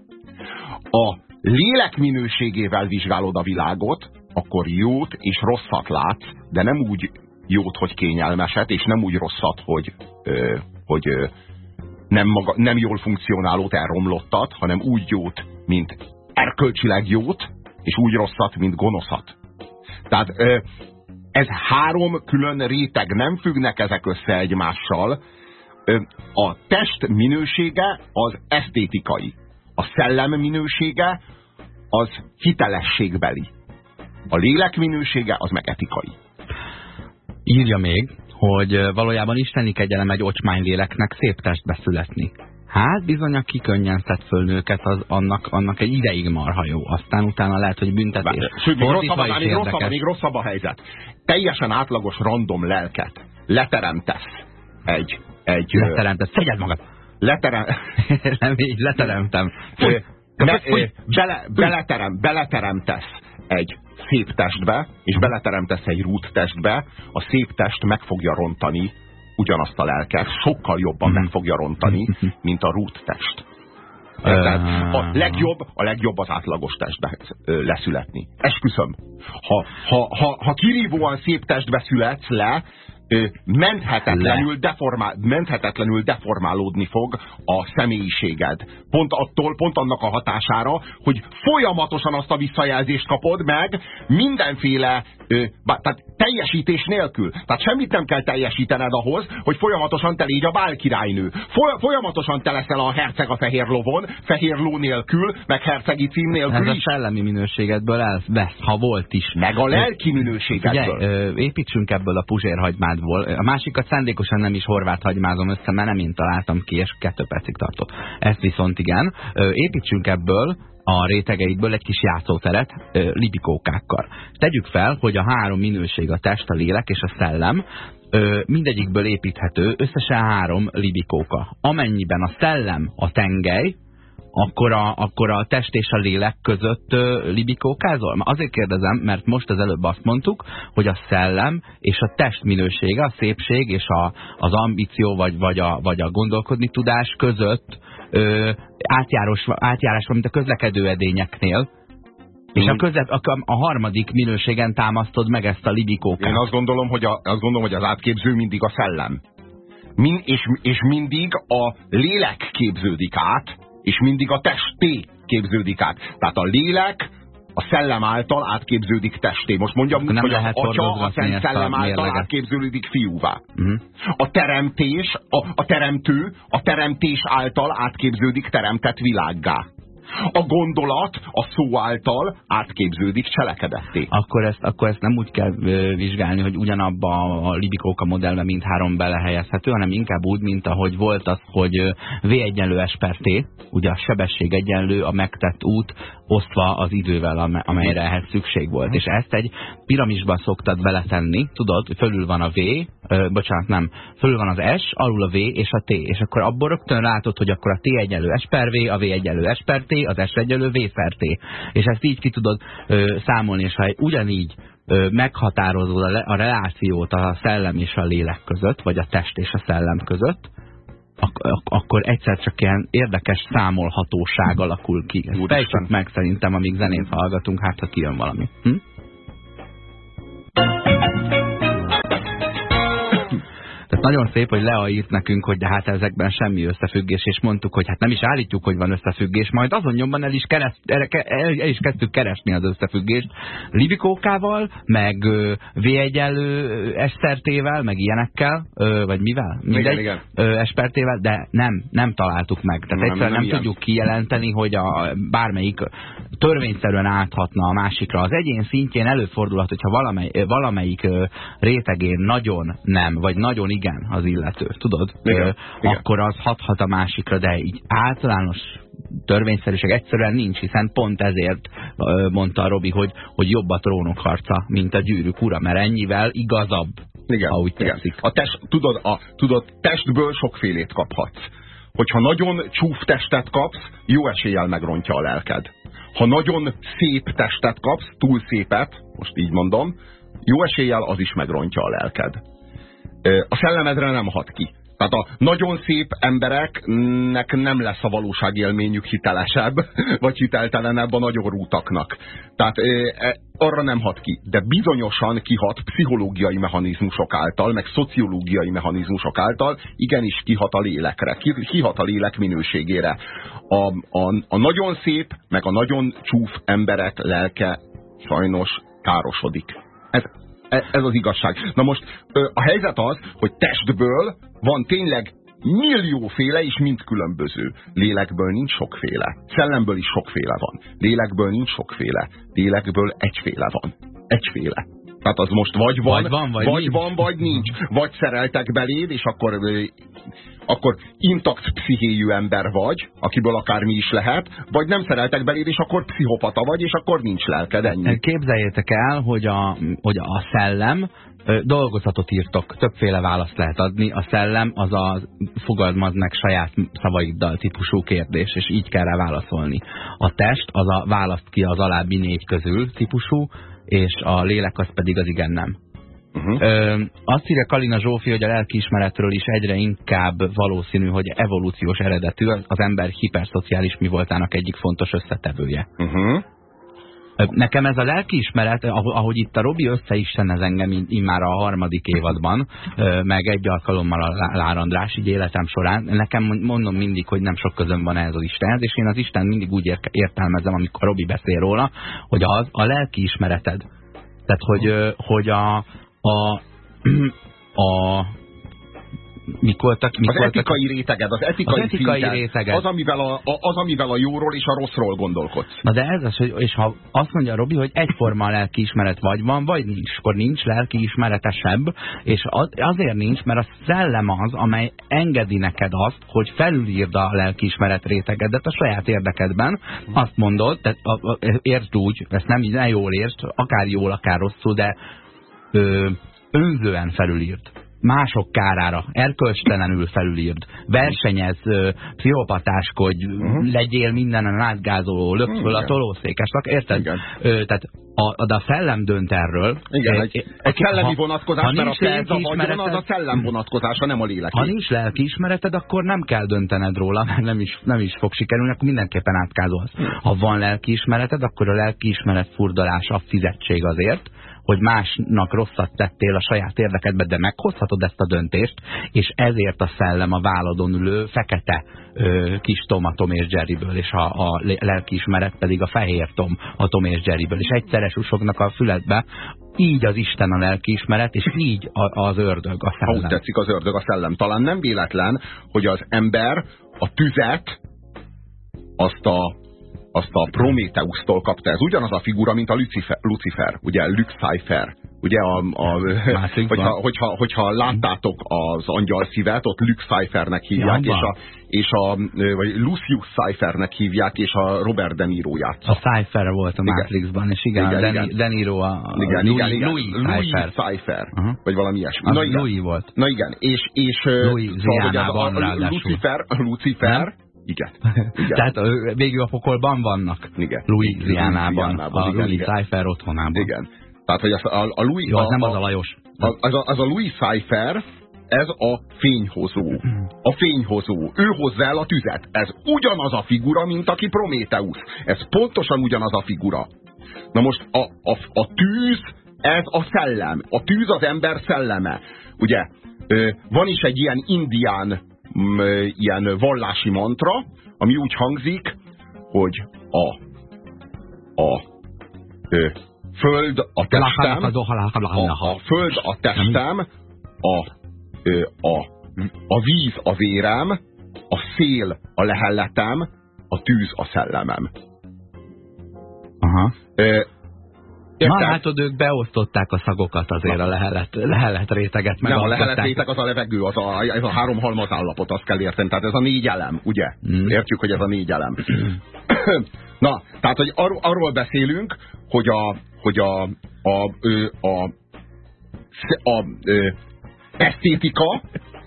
A lélek minőségével vizsgálod a világot, akkor jót és rosszat látsz, de nem úgy jót, hogy kényelmeset, és nem úgy rosszat, hogy, ö, hogy ö, nem, maga, nem jól funkcionálót elromlottat, hanem úgy jót, mint erkölcsileg jót, és úgy rosszat, mint gonoszat. Tehát ö, ez három külön réteg, nem függnek ezek össze egymással. Ö, a test minősége az esztétikai. A szellem minősége az hitelességbeli. A lélek minősége az meg etikai. Írja még, hogy valójában isteni kegyelem egy ocsmány léleknek szép testbe születni. Hát bizony, aki könnyen szed föl nőket, az annak, annak egy ideig marha jó. Aztán utána lehet, hogy büntetés. Sőt, még rosszabb, még, rosszabb, még rosszabb a helyzet. Teljesen átlagos random lelket leteremtesz egy... egy leteremtesz, szegyed magad! Leterem... <laughs> Nem így, leteremtem. Fúj, ne, fúj, bele, beleterem, beleteremtesz egy szép testbe, és beleteremtesz egy rút testbe, a szép test meg fogja rontani ugyanazt a lelket, sokkal jobban meg fogja rontani, mint a rút test. A legjobb, a legjobb az átlagos testbe leszületni. Esküszöm. Ha, ha, ha, ha kirívóan szép testbe születsz le, menthetetlenül, deformál, menthetetlenül deformálódni fog a személyiséged. Pont attól, pont annak a hatására, hogy folyamatosan azt a visszajelzést kapod meg mindenféle tehát teljesítés nélkül. Tehát semmit nem kell teljesítened ahhoz, hogy folyamatosan te légy a bálkirálynő. Folyamatosan te leszel a herceg a fehér lovon, fehér ló nélkül, meg hercegi cím nélkül Ez is. a szellemi minőségedből elvesz, ha volt is. Meg a lelki minőségedből. Ugye, építsünk ebből a puzsérhagymádból. A másikat szándékosan nem is horvát hagymázom össze, mert nem én találtam ki, és kettő percig tartott. Ezt viszont igen. Építsünk ebből a rétegeidből egy kis játszóteret libikókákkal. Tegyük fel, hogy a három minőség, a test, a lélek és a szellem, ö, mindegyikből építhető összesen három libikóka. Amennyiben a szellem a tengely, akkor a, akkor a test és a lélek között libikókázol? Azért kérdezem, mert most az előbb azt mondtuk, hogy a szellem és a test minősége, a szépség és a, az ambíció vagy, vagy, a, vagy a gondolkodni tudás között ö, átjárós, átjárás van, mint a közlekedő edényeknél, és a, közep, a, a harmadik minőségen támasztod meg ezt a libikókát. Én azt gondolom, hogy, a, azt gondolom, hogy az átképző mindig a szellem. Min, és, és mindig a lélek képződik át, és mindig a testé képződik át. Tehát a lélek a szellem által átképződik testé. Most mondjam úgy, hogy az atya a szent szellem által mérleget. átképződik fiúvá. Uh mhm. -huh. A teremtés, a, a teremtő a teremtés által átképződik teremtett világgá a gondolat a szó által átképződik cselekedetté. Akkor ezt, akkor ezt nem úgy kell vizsgálni, hogy ugyanabba a libikóka modellbe mindhárom belehelyezhető, hanem inkább úgy, mint ahogy volt az, hogy V egyenlő S per T, ugye a sebesség egyenlő a megtett út osztva az idővel, amelyre ehhez szükség volt. És ezt egy piramisba szoktad beletenni, tudod, fölül van a V, ö, bocsánat, nem, fölül van az S, alul a V és a T, és akkor abból rögtön látod, hogy akkor a T egyenlő S per V, a V egyenlő S per T, az S egyenlő V per T. És ezt így ki tudod ö, számolni, és ha ugyanígy ö, meghatározod a, a relációt a szellem és a lélek között, vagy a test és a szellem között, ak ak akkor egyszer csak ilyen érdekes számolhatóság alakul ki. Ezt fejtsük meg szerintem, amíg zenét hallgatunk, hát ha kijön valami. Hm? Nagyon szép, hogy Lea írt nekünk, hogy de hát ezekben semmi összefüggés, és mondtuk, hogy hát nem is állítjuk, hogy van összefüggés, majd azon nyomban el is, kereszt, el, el is kezdtük keresni az összefüggést. Libikókával, meg V egyenlő estertével, meg ilyenekkel, vagy mivel? Mindegy, igen, igen. Espertével, de nem, nem találtuk meg. Tehát nem, egyszerűen nem, nem tudjuk kijelenteni, hogy a bármelyik törvényszerűen áthatna a másikra. Az egyén szintjén előfordulhat, hogyha valamely, valamelyik rétegén nagyon nem, vagy nagyon igen, igen az illető, tudod? Igen, Ö, akkor az hathat a másikra, de így általános törvényszerűség egyszerűen nincs, hiszen pont ezért mondta a Robi, hogy, hogy jobb a trónok harca, mint a gyűrűk ura, mert ennyivel igazabb, igen, úgy igen. tetszik. A test, tudod, a, tudod, testből sokfélét kaphatsz hogyha nagyon csúf testet kapsz, jó eséllyel megrontja a lelked. Ha nagyon szép testet kapsz, túl szépet, most így mondom, jó eséllyel az is megrontja a lelked. A szellemedre nem hat ki. Tehát a nagyon szép embereknek nem lesz a valóságélményük hitelesebb, <laughs> vagy hiteltelenebb a nagyon rútaknak. Tehát e, arra nem hat ki. De bizonyosan kihat pszichológiai mechanizmusok által, meg szociológiai mechanizmusok által, igenis kihat a lélekre, kihat a lélek minőségére. A, a, a nagyon szép, meg a nagyon csúf emberek lelke sajnos károsodik. Ez ez az igazság. Na most a helyzet az, hogy testből van tényleg millióféle és mind különböző. Lélekből nincs sokféle. Szellemből is sokféle van. Lélekből nincs sokféle. Lélekből egyféle van. Egyféle. Tehát az most vagy van, vagy, van, vagy, vagy, nincs. van, vagy nincs. Vagy szereltek beléd, és akkor, akkor intakt pszichéjű ember vagy, akiből akármi is lehet, vagy nem szereltek beléd, és akkor pszichopata vagy, és akkor nincs lelked, ennyi. Képzeljétek el, hogy a, hogy a szellem dolgozatot írtok, többféle választ lehet adni. A szellem az a fogalmaz meg saját szavaiddal típusú kérdés, és így kell rá válaszolni. A test az a választ ki az alábbi négy közül típusú, és a lélek az pedig az igen nem. Uh -huh. Ö, azt írja Kalina Zsófi, hogy a lelkiismeretről is egyre inkább valószínű, hogy evolúciós eredetű az ember hiperszociális mi voltának egyik fontos összetevője. Uh -huh. Nekem ez a lelkiismeret, ahogy itt a Robi összeistenez engem immár a harmadik évadban, meg egy alkalommal a Lár így életem során, nekem mondom mindig, hogy nem sok közöm van ez az Istenhez, és én az Isten mindig úgy értelmezem, amikor a Robi beszél róla, hogy az a lelkiismereted. Tehát, hogy, hogy a, a, <clears throat> a mik voltak? Mik az voltak? etikai réteged, az etikai, az etikai szinten, réteged. Az amivel a, az, amivel a jóról és a rosszról gondolkodsz. Na de ez az, hogy, és ha azt mondja Robi, hogy egyforma lelkiismeret vagy van, vagy nincs, akkor nincs lelkiismeretesebb, és az, azért nincs, mert a szellem az, amely engedi neked azt, hogy felülírd a lelkiismeret rétegedet a saját érdekedben. Azt mondod, tehát a, a, értsd úgy, ezt nem, nem jól értsd, akár jól, akár rosszul, de ö, önzően felülírd mások kárára, erkölcstelenül felülírd, versenyez, pszichopatáskodj, uh mhm. -huh. legyél mindenen átgázoló, lökd föl a tolószékesnek, érted? Igen. Ö, tehát a, de a szellem dönt erről. Igen, egy, egy szellemi ha, vonatkozás, ha mert a pénz a vagyon, az a szellem vonatkozása, nem a lélek. Ha nincs lelkiismereted, akkor nem kell döntened róla, mert nem is, nem is fog sikerülni, akkor mindenképpen átkázolsz. Hmm. Ha van lelkiismereted, akkor a lelkiismeret furdalás a fizetség azért, hogy másnak rosszat tettél a saját érdekedbe, de meghozhatod ezt a döntést, és ezért a szellem a váladon ülő fekete ö, kis Tom a Tom és Jerryből, és a, a lelkiismeret pedig a fehér Tom a Tom és Jerryből, és egyszeres usognak a füledbe, így az Isten a lelkiismeret, és így a, az ördög, a szellem. Ha úgy tetszik az ördög, a szellem. Talán nem véletlen, hogy az ember a tüzet, azt a azt a Prométeusztól kapta. Ez ugyanaz a figura, mint a Lucifer, Lucifer ugye Lucifer. Ugye, a, a, <laughs> hogyha, hogyha, hogyha láttátok az angyal szívet, ott Lucifernek hívják, ja, és, a, és a, vagy Lucius Cyphernek hívják, és a Robert De Niro játsza. A Cypher volt a Matrixban, és igen, igen, igen. De Niro a, igen, Louis, igen, igen. Louis, Louis Cypher. Cypher uh -huh. vagy valami ilyesmi. Na, igen. Louis volt. Na igen, és, és Louis szóval, a, a, Lucifer, Lucifer igen. igen. Tehát végül a pokolban vannak. Igen. Louisianában, a Louis Cypher otthonában. Igen. Tehát, hogy a, a, a Louis... Jó, az a, nem az a Lajos. A, az, a, az a Louis Cypher, ez a fényhozó. A fényhozó. Ő hozza el a tüzet. Ez ugyanaz a figura, mint aki Prométeusz. Ez pontosan ugyanaz a figura. Na most a, a, a tűz, ez a szellem. A tűz az ember szelleme. Ugye, van is egy ilyen indián ilyen vallási mantra, ami úgy hangzik, hogy a, a ö, föld a testem, a, a föld a testem, a, ö, a, a víz az érem, a szél a lehelletem, a tűz a szellemem. Aha. Ö, Értem? Na látod, ők beosztották a szagokat azért a lehelet, lehelet réteget. Meg Nem, a lehelet réteg az a levegő, az a, ez a három halmaz állapot, azt kell érteni. Tehát ez a négy elem, ugye? Mm. Értjük, hogy ez a négy elem. <clears throat> Na, tehát, hogy arról, arról beszélünk, hogy a, hogy a, a, a, a, a, a esztétika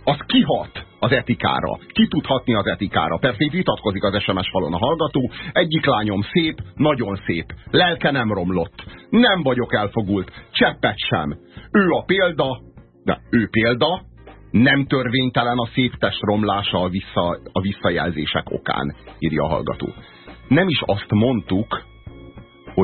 az kihat az etikára? Ki tudhatni az etikára? Persze itt vitatkozik az SMS falon a hallgató. Egyik lányom szép, nagyon szép. Lelke nem romlott. Nem vagyok elfogult. Cseppet sem. Ő a példa, de ő példa, nem törvénytelen a szép test romlása a, vissza, a visszajelzések okán, írja a hallgató. Nem is azt mondtuk,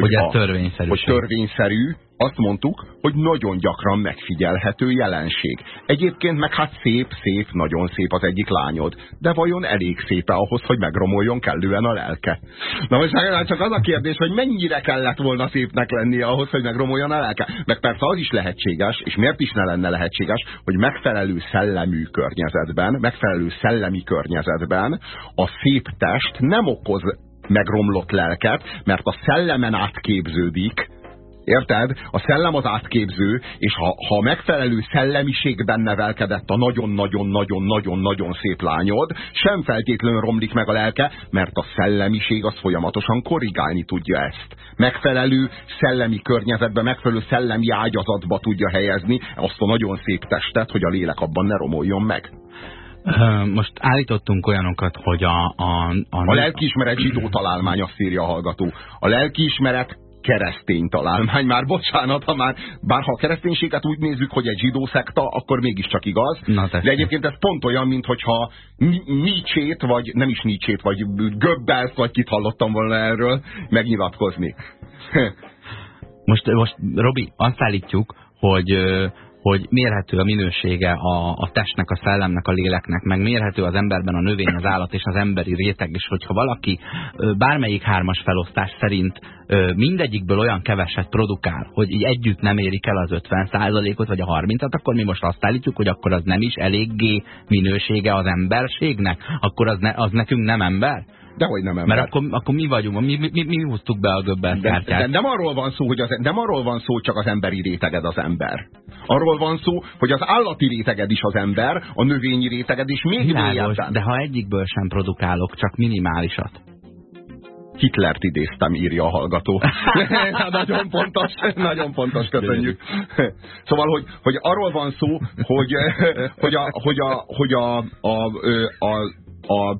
hogy, hogy, a, törvényszerű, hogy törvényszerű, azt mondtuk, hogy nagyon gyakran megfigyelhető jelenség. Egyébként meg hát szép, szép, nagyon szép az egyik lányod, de vajon elég szépe ahhoz, hogy megromoljon kellően a lelke? Na most hát csak az a kérdés, hogy mennyire kellett volna szépnek lennie ahhoz, hogy megromoljon a lelke? Meg persze az is lehetséges, és miért is ne lenne lehetséges, hogy megfelelő szellemű környezetben, megfelelő szellemi környezetben a szép test nem okoz megromlott lelket, mert a szellemen átképződik, Érted? A szellem az átképző, és ha, ha megfelelő szellemiségben nevelkedett a nagyon-nagyon-nagyon-nagyon-nagyon szép lányod, sem feltétlenül romlik meg a lelke, mert a szellemiség az folyamatosan korrigálni tudja ezt. Megfelelő szellemi környezetbe, megfelelő szellemi ágyazatba tudja helyezni azt a nagyon szép testet, hogy a lélek abban ne romoljon meg. Most állítottunk olyanokat, hogy a... A, a, a lelkiismeret zsidó találmány, azt írja a hallgató. A lelkiismeret keresztény találmány. Már bocsánat, ha már, bár ha a kereszténységet úgy nézzük, hogy egy zsidó szekta, akkor mégiscsak igaz. Na, de egyébként ez pont olyan, mint hogyha Nietzsét, vagy nem is Nietzsét, vagy Göbbels, vagy kit hallottam volna erről megnyilatkozni. most, most Robi, azt állítjuk, hogy hogy mérhető a minősége a, a testnek, a szellemnek, a léleknek, meg mérhető az emberben a növény, az állat és az emberi réteg, és hogyha valaki bármelyik hármas felosztás szerint mindegyikből olyan keveset produkál, hogy így együtt nem érik el az 50%-ot vagy a 30-at, akkor mi most azt állítjuk, hogy akkor az nem is eléggé minősége az emberségnek, akkor az, ne, az nekünk nem ember? Dehogy nem ember. Mert akkor, akkor mi vagyunk, mi, mi, mi, mi húztuk be a göbbel de, de nem arról van szó, hogy az, nem arról van szó, csak az emberi réteged az ember. Arról van szó, hogy az állati réteged is az ember, a növényi réteged is még Világos, de ha egyikből sem produkálok, csak minimálisat. Hitlert idéztem, írja a hallgató. <laughs> <laughs> nagyon pontos, nagyon pontos, köszönjük. Szóval, hogy, hogy arról van szó, hogy, hogy, a, hogy, a, hogy a, a, a, a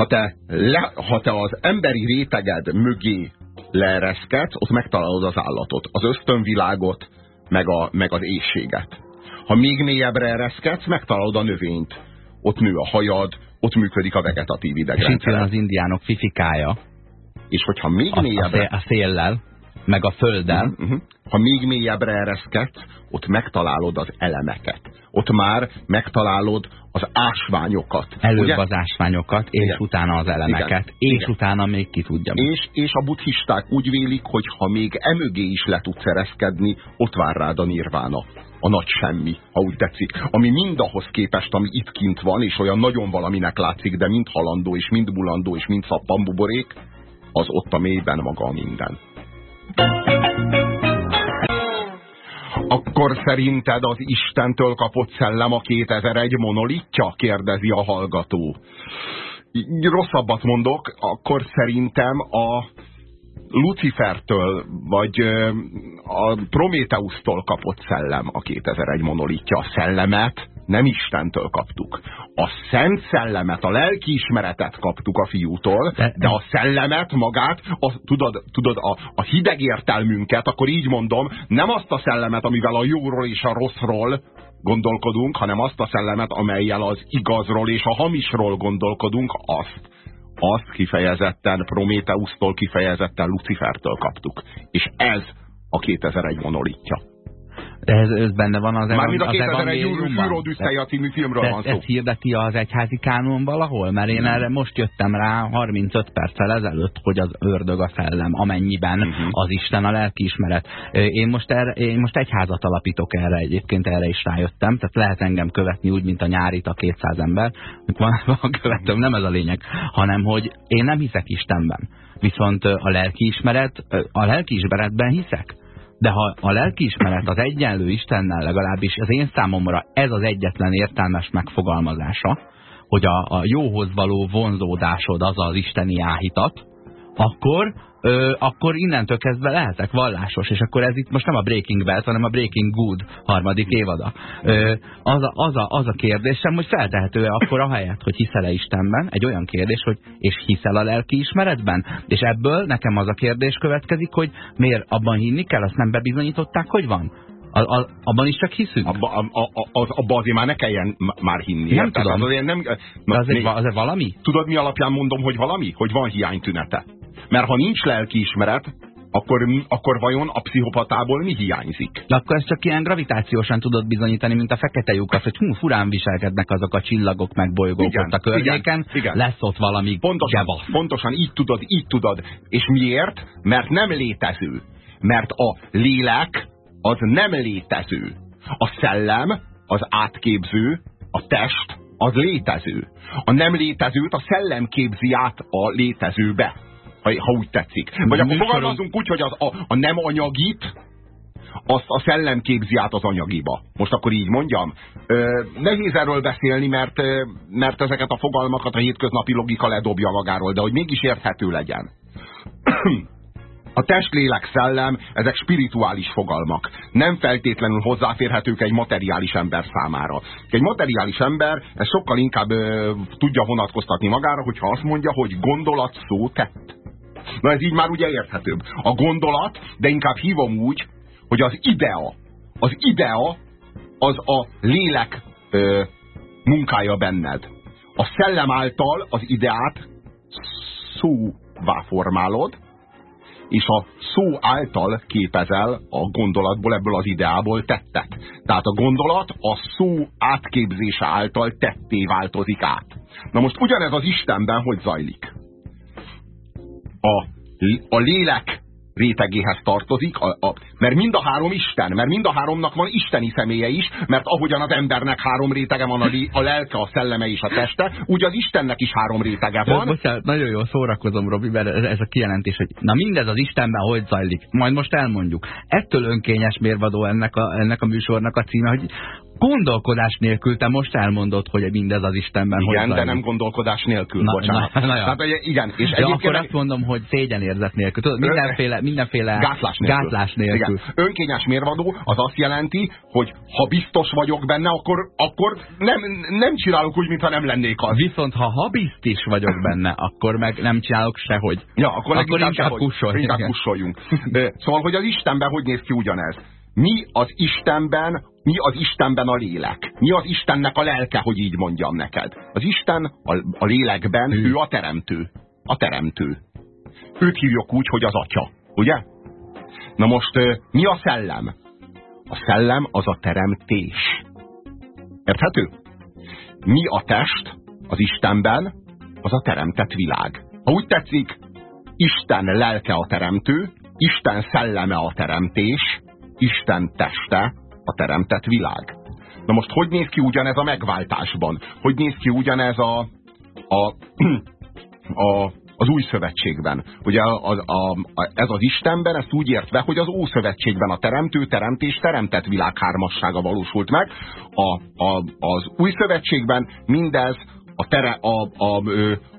ha te, le, ha te az emberi réteged mögé leereszkedsz, ott megtalálod az állatot, az ösztönvilágot, meg, a, meg az éjséget. Ha még mélyebbre ereszkedsz, megtalálod a növényt. Ott nő a hajad, ott működik a vegetatív idegrendszer. És itt az indiánok fifikája. És hogyha még a, mélyebbre... A széllel, meg a földdel. Uh -huh, uh -huh. Ha még mélyebbre ereszkedsz, ott megtalálod az elemeket. Ott már megtalálod az ásványokat. Előbb ugye? az ásványokat, és Igen. utána az elemeket, Igen. és Igen. utána még ki tudja. És, és a buddhisták úgy vélik, hogy ha még emögé is le tudsz ereszkedni, ott vár rád a nirvána. A nagy semmi, ha úgy tetszik. Ami mind ahhoz képest, ami itt kint van, és olyan nagyon valaminek látszik, de mind halandó, és mind bulandó, és mind szappambuborék, az ott a mélyben maga a minden. Akkor szerinted az Istentől kapott szellem a 2001 monolitja? kérdezi a hallgató. Rosszabbat mondok, akkor szerintem a Lucifertől, vagy a Prométeusztól kapott szellem a 2001 monolitja. A szellemet nem Istentől kaptuk. A szent szellemet, a lelkiismeretet kaptuk a fiútól, de, de a szellemet magát, a, tudod, tudod a, a hideg értelmünket, akkor így mondom, nem azt a szellemet, amivel a jóról és a rosszról gondolkodunk, hanem azt a szellemet, amelyel az igazról és a hamisról gondolkodunk, azt azt kifejezetten Prométeusztól, kifejezetten Lucifertől kaptuk. És ez a 2001 monolitja. Ez, ez benne van az Mármint a 2001 Űrodüsszeja című filmről van szó. Ez hirdeti az egyházi kánon valahol? Mert én erre most jöttem rá 35 perccel ezelőtt, hogy az ördög a szellem, amennyiben uh mhm. -huh. az Isten a lelkiismeret. Én most, erre, én most egyházat alapítok erre egyébként, erre is rájöttem, tehát lehet engem követni úgy, mint a nyárit a 200 ember. Van, <laughs> van követőm, nem ez a lényeg, hanem hogy én nem hiszek Istenben. Viszont a lelkiismeret, a lelkiismeretben hiszek de ha a lelkiismeret az egyenlő Istennel legalábbis az én számomra ez az egyetlen értelmes megfogalmazása, hogy a, a jóhoz való vonzódásod az az isteni áhítat, akkor ö, akkor innentől kezdve lehetek vallásos, és akkor ez itt most nem a Breaking Bad, hanem a Breaking Good harmadik évada. Ö, az, a, az, a, az a kérdésem, hogy feltehető-e akkor ahelyett, hogy hiszel-e Istenben, egy olyan kérdés, hogy és hiszel a lelki ismeretben? És ebből nekem az a kérdés következik, hogy miért abban hinni kell, azt nem bebizonyították, hogy van? A, a, abban is csak hiszünk? Abba, a, a, az, abba azért már ne kelljen már hinni. Nem érted? tudom. Azért nem, na, azért, az azért valami? Tudod, mi alapján mondom, hogy valami? Hogy van hiánytünete. Mert ha nincs lelkiismeret, akkor, akkor vajon a pszichopatából mi hiányzik? De akkor ezt csak ilyen gravitációsan tudod bizonyítani, mint a fekete lyukas, hogy hú, furán viselkednek azok a csillagok meg bolygók igen, ott a környéken, igen, igen. lesz ott valami pontosan, pontosan, így tudod, így tudod. És miért? Mert nem létező. Mert a lélek az nem létező. A szellem az átképző, a test az létező. A nem létezőt a szellem képzi át a létezőbe ha, ha úgy tetszik. Vagy akkor fogalmazunk úgy, hogy az, a, a nem anyagit, azt a szellem képzi át az anyagiba. Most akkor így mondjam. Ö, nehéz erről beszélni, mert, mert ezeket a fogalmakat a hétköznapi logika ledobja magáról, de hogy mégis érthető legyen. <clears throat> A test, lélek, szellem, ezek spirituális fogalmak. Nem feltétlenül hozzáférhetők egy materiális ember számára. Egy materiális ember ez sokkal inkább ö, tudja vonatkoztatni magára, hogyha azt mondja, hogy gondolat, szó, tett. Na ez így már ugye érthetőbb. A gondolat, de inkább hívom úgy, hogy az idea, az idea az a lélek ö, munkája benned. A szellem által az ideát szóvá formálod, és a szó által képezel a gondolatból, ebből az ideából tettet. Tehát a gondolat a szó átképzése által tetté változik át. Na most ugyanez az Istenben hogy zajlik? A, a lélek rétegéhez tartozik, a, a, mert mind a három Isten, mert mind a háromnak van isteni személye is, mert ahogyan az embernek három rétege van, a, lé, a lelke, a szelleme és a teste, úgy az Istennek is három rétege van. Bocsánat, nagyon jól szórakozom, Robi, mert ez a kijelentés, hogy na mindez az Istenben hogy zajlik, majd most elmondjuk. Ettől önkényes mérvadó ennek a, ennek a műsornak a címe, hogy gondolkodás nélkül te most elmondod, hogy mindez az Istenben igen, de nem gondolkodás nélkül, na, bocsánat. Na, na, na, Tehát, igen, és ja, akkor azt mondom, hogy szégyenérzet nélkül. Tudod, mindenféle, mindenféle gátlás nélkül. Gátlás nélkül. Igen. Önkényes mérvadó az azt jelenti, hogy ha biztos vagyok benne, akkor, akkor nem, nem csinálok úgy, mintha nem lennék az. Viszont ha habizt is vagyok benne, akkor meg nem csinálok sehogy. Ja, akkor, akkor inkább, inkább, inkább kussoljunk. Szóval, hogy az Istenben hogy néz ki ugyanez? Mi az Istenben mi az Istenben a lélek? Mi az Istennek a lelke, hogy így mondjam neked? Az Isten a, a lélekben, ő. ő a teremtő. A teremtő. Őt hívjuk úgy, hogy az atya. Ugye? Na most mi a szellem? A szellem az a teremtés. Érthető? Mi a test az Istenben? Az a teremtett világ. Ha úgy tetszik, Isten lelke a teremtő, Isten szelleme a teremtés, Isten teste a teremtett világ. Na most hogy néz ki ugyanez a megváltásban? Hogy néz ki ugyanez a, a, <clears throat> a, az új szövetségben? Ugye a, a, a, ez az Istenben ezt úgy értve, hogy az Ószövetségben a teremtő, teremtés, teremtett világ hármassága valósult meg. A, a, az új szövetségben mindez a, tere, a, a,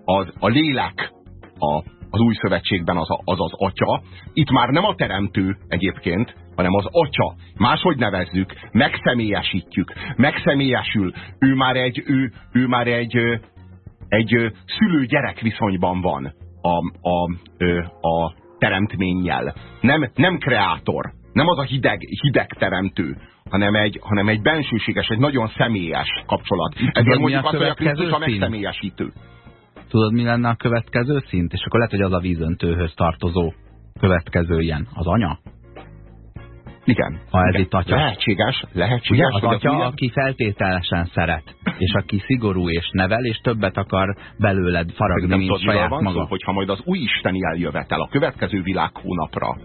a, a lélek, a, az új szövetségben az, a, az az atya. Itt már nem a teremtő egyébként, hanem az atya. Máshogy nevezzük, megszemélyesítjük, megszemélyesül. Ő már egy, ő, ő már egy, egy szülő-gyerek viszonyban van a, a, a teremtménnyel. Nem, nem kreátor, nem az a hideg, hideg teremtő, hanem egy, hanem egy bensőséges, egy nagyon személyes kapcsolat. Ezért mondjuk azt, hogy a Krisztus a megszemélyesítő. Tudod, mi lenne a következő szint? És akkor lehet, hogy az a vízöntőhöz tartozó következő ilyen. Az anya? Igen. Ha ez igen. itt atya. Lehetséges, lehetséges. Ugye, az atya, aki feltételesen szeret, és aki szigorú és nevel, és többet akar belőled faragni, mint saját van maga. Szó, hogyha majd az új isteni eljövetel a következő világhónapra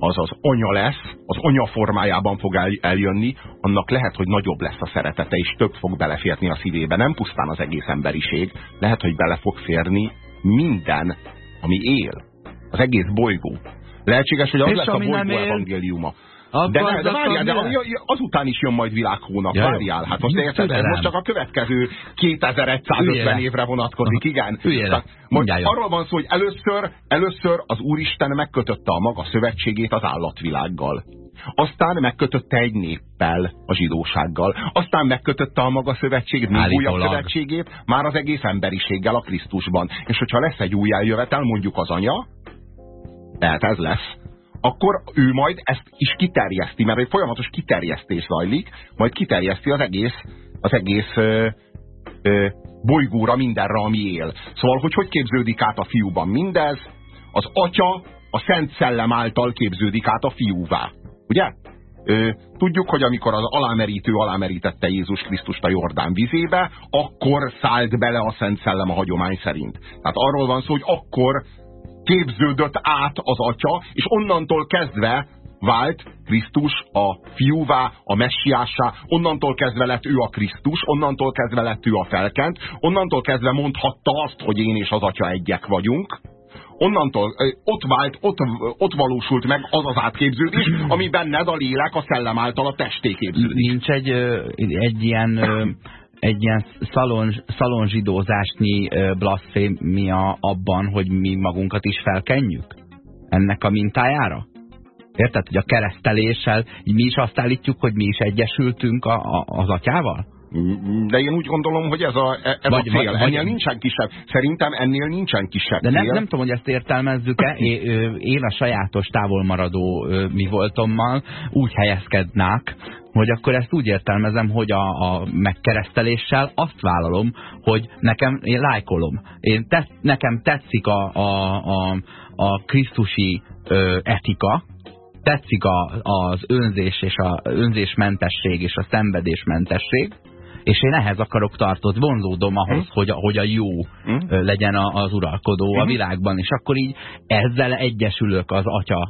az az anya lesz, az anya formájában fog eljönni, annak lehet, hogy nagyobb lesz a szeretete, és több fog beleférni a szívébe. Nem pusztán az egész emberiség, lehet, hogy bele fog férni minden, ami él. Az egész bolygó. Lehetséges, hogy az és lesz a bolygó evangéliuma. De, ne, de várjál, de azután is jön majd világhónap, ja, várjál. Hát most érted, ez most csak a következő 2150 Üljel. évre vonatkozik, igen. most arról van szó, hogy először, először az Úristen megkötötte a maga szövetségét az állatvilággal. Aztán megkötötte egy néppel, a zsidósággal. Aztán megkötötte a maga szövetségét, még újabb szövetségét, már az egész emberiséggel a Krisztusban. És hogyha lesz egy új eljövetel, mondjuk az anya, tehát ez lesz, akkor ő majd ezt is kiterjeszti, mert egy folyamatos kiterjesztés zajlik, majd kiterjeszti az egész, az egész ö, ö, bolygóra, mindenre, ami él. Szóval, hogy hogy képződik át a fiúban mindez? Az atya a Szent Szellem által képződik át a fiúvá. Ugye? Ö, tudjuk, hogy amikor az alámerítő alámerítette Jézus Krisztust a Jordán vizébe, akkor szállt bele a Szent Szellem a hagyomány szerint. Tehát arról van szó, hogy akkor képződött át az atya, és onnantól kezdve vált Krisztus a fiúvá, a messiássá, onnantól kezdve lett ő a Krisztus, onnantól kezdve lett ő a felkent, onnantól kezdve mondhatta azt, hogy én és az atya egyek vagyunk, onnantól ott vált, ott, ott valósult meg az az átképződés, ami benned a lélek a szellem által a testé képződik. Nincs egy, egy ilyen egy ilyen szalon, szalonzsidózásnyi blaszfémia abban, hogy mi magunkat is felkenjük? Ennek a mintájára? Érted, hogy a kereszteléssel mi is azt állítjuk, hogy mi is egyesültünk a, a, az atyával? De én úgy gondolom, hogy ez a, e, ez vagy, a cél. Vagy, ennél nincsen kisebb. Szerintem ennél nincsen kisebb De nem, nem tudom, hogy ezt értelmezzük-e. <laughs> Én a sajátos távolmaradó mi voltommal úgy helyezkednák, hogy akkor ezt úgy értelmezem, hogy a, a megkereszteléssel azt vállalom, hogy nekem, én lájkolom. Én te, nekem tetszik a, a, a, a krisztusi ö, etika, tetszik a, az önzés és a önzésmentesség és a szenvedésmentesség, és én ehhez akarok tartott, vonzódom ahhoz, hm? hogy, a, hogy a jó hm? legyen az uralkodó hm? a világban, és akkor így ezzel egyesülök az atya,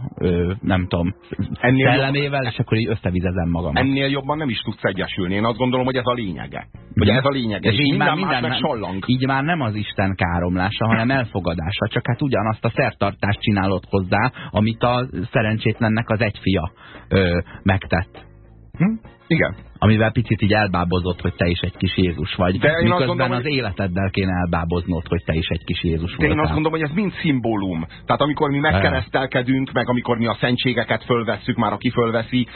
nem tudom, ennél szellemével, jobb... és akkor így összevizezem magam. Ennél jobban nem is tudsz egyesülni. Én azt gondolom, hogy ez a lényege. Hogy ez a lényege. És, és így minden, már, minden sallang. Így már nem az Isten káromlása, hanem <laughs> elfogadása. Csak hát ugyanazt a szertartást csinálod hozzá, amit a szerencsétlennek az egy fia ö, megtett. Hm? Igen. Amivel picit így elbábozott, hogy te is egy kis Jézus vagy. De én Miközben gondolom, az életeddel kéne elbáboznod, hogy te is egy kis Jézus vagy. Én azt gondolom, hogy ez mind szimbólum. Tehát amikor mi megkeresztelkedünk, meg amikor mi a szentségeket fölvesszük, már aki fölveszi,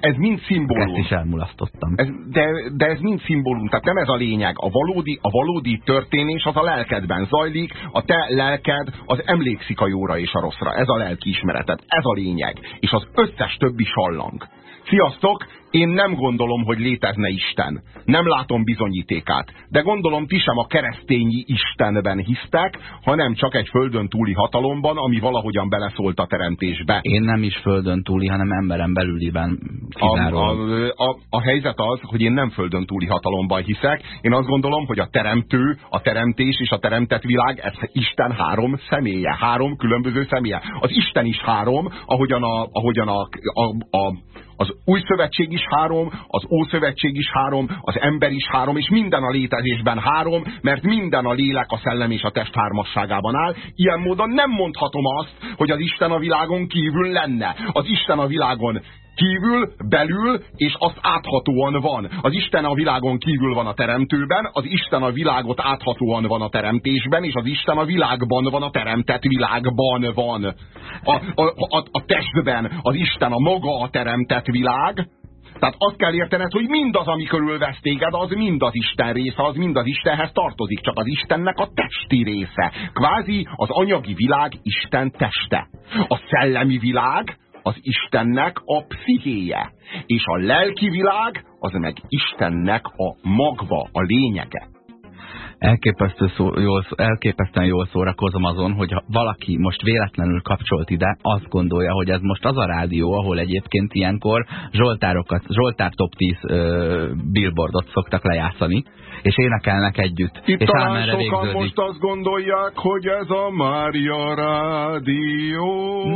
ez mind szimbólum. Ezt is elmulasztottam. Ez, de, de ez mind szimbólum, tehát nem ez a lényeg. A valódi, a valódi történés az a lelkedben zajlik, a te lelked az emlékszik a jóra és a rosszra. Ez a lelkiismereted, ez a lényeg. És az összes többi sallang. Sziasztok! Én nem gondolom, hogy létezne Isten. Nem látom bizonyítékát. De gondolom ti sem a keresztényi Istenben hisztek, hanem csak egy földön túli hatalomban, ami valahogyan beleszólt a teremtésbe. Én nem is földön túli, hanem emberen belüliben a, a, a, a helyzet az, hogy én nem földön túli hatalomban hiszek. Én azt gondolom, hogy a teremtő, a teremtés és a teremtett világ, ez Isten három személye, három különböző személye. Az Isten is három, ahogyan a, ahogyan a, a, a az új szövetség is három, az ószövetség is három, az ember is három, és minden a létezésben három, mert minden a lélek, a szellem és a test hármasságában áll. Ilyen módon nem mondhatom azt, hogy az Isten a világon kívül lenne. Az Isten a világon kívül, belül, és azt áthatóan van. Az Isten a világon kívül van a teremtőben, az Isten a világot áthatóan van a teremtésben, és az Isten a világban van, a teremtett világban van. A, a, a, a testben az Isten a maga a teremtett világ, tehát azt kell értened, hogy mindaz, ami körülvesz téged, az mind az Isten része, az mind az Istenhez tartozik, csak az Istennek a testi része. Kvázi az anyagi világ Isten teste. A szellemi világ az Istennek a pszichéje, és a lelki világ az meg Istennek a magva, a lényege. Elképesztő szó, jól, elképesztően jól szórakozom azon, hogy ha valaki most véletlenül kapcsolt ide, azt gondolja, hogy ez most az a rádió, ahol egyébként ilyenkor Zsoltárokat, Zsoltár top 10 ö, billboardot szoktak lejátszani, és énekelnek együtt. Itt és talán sokan végződik. most azt gondolják, hogy ez a Mária Rádió.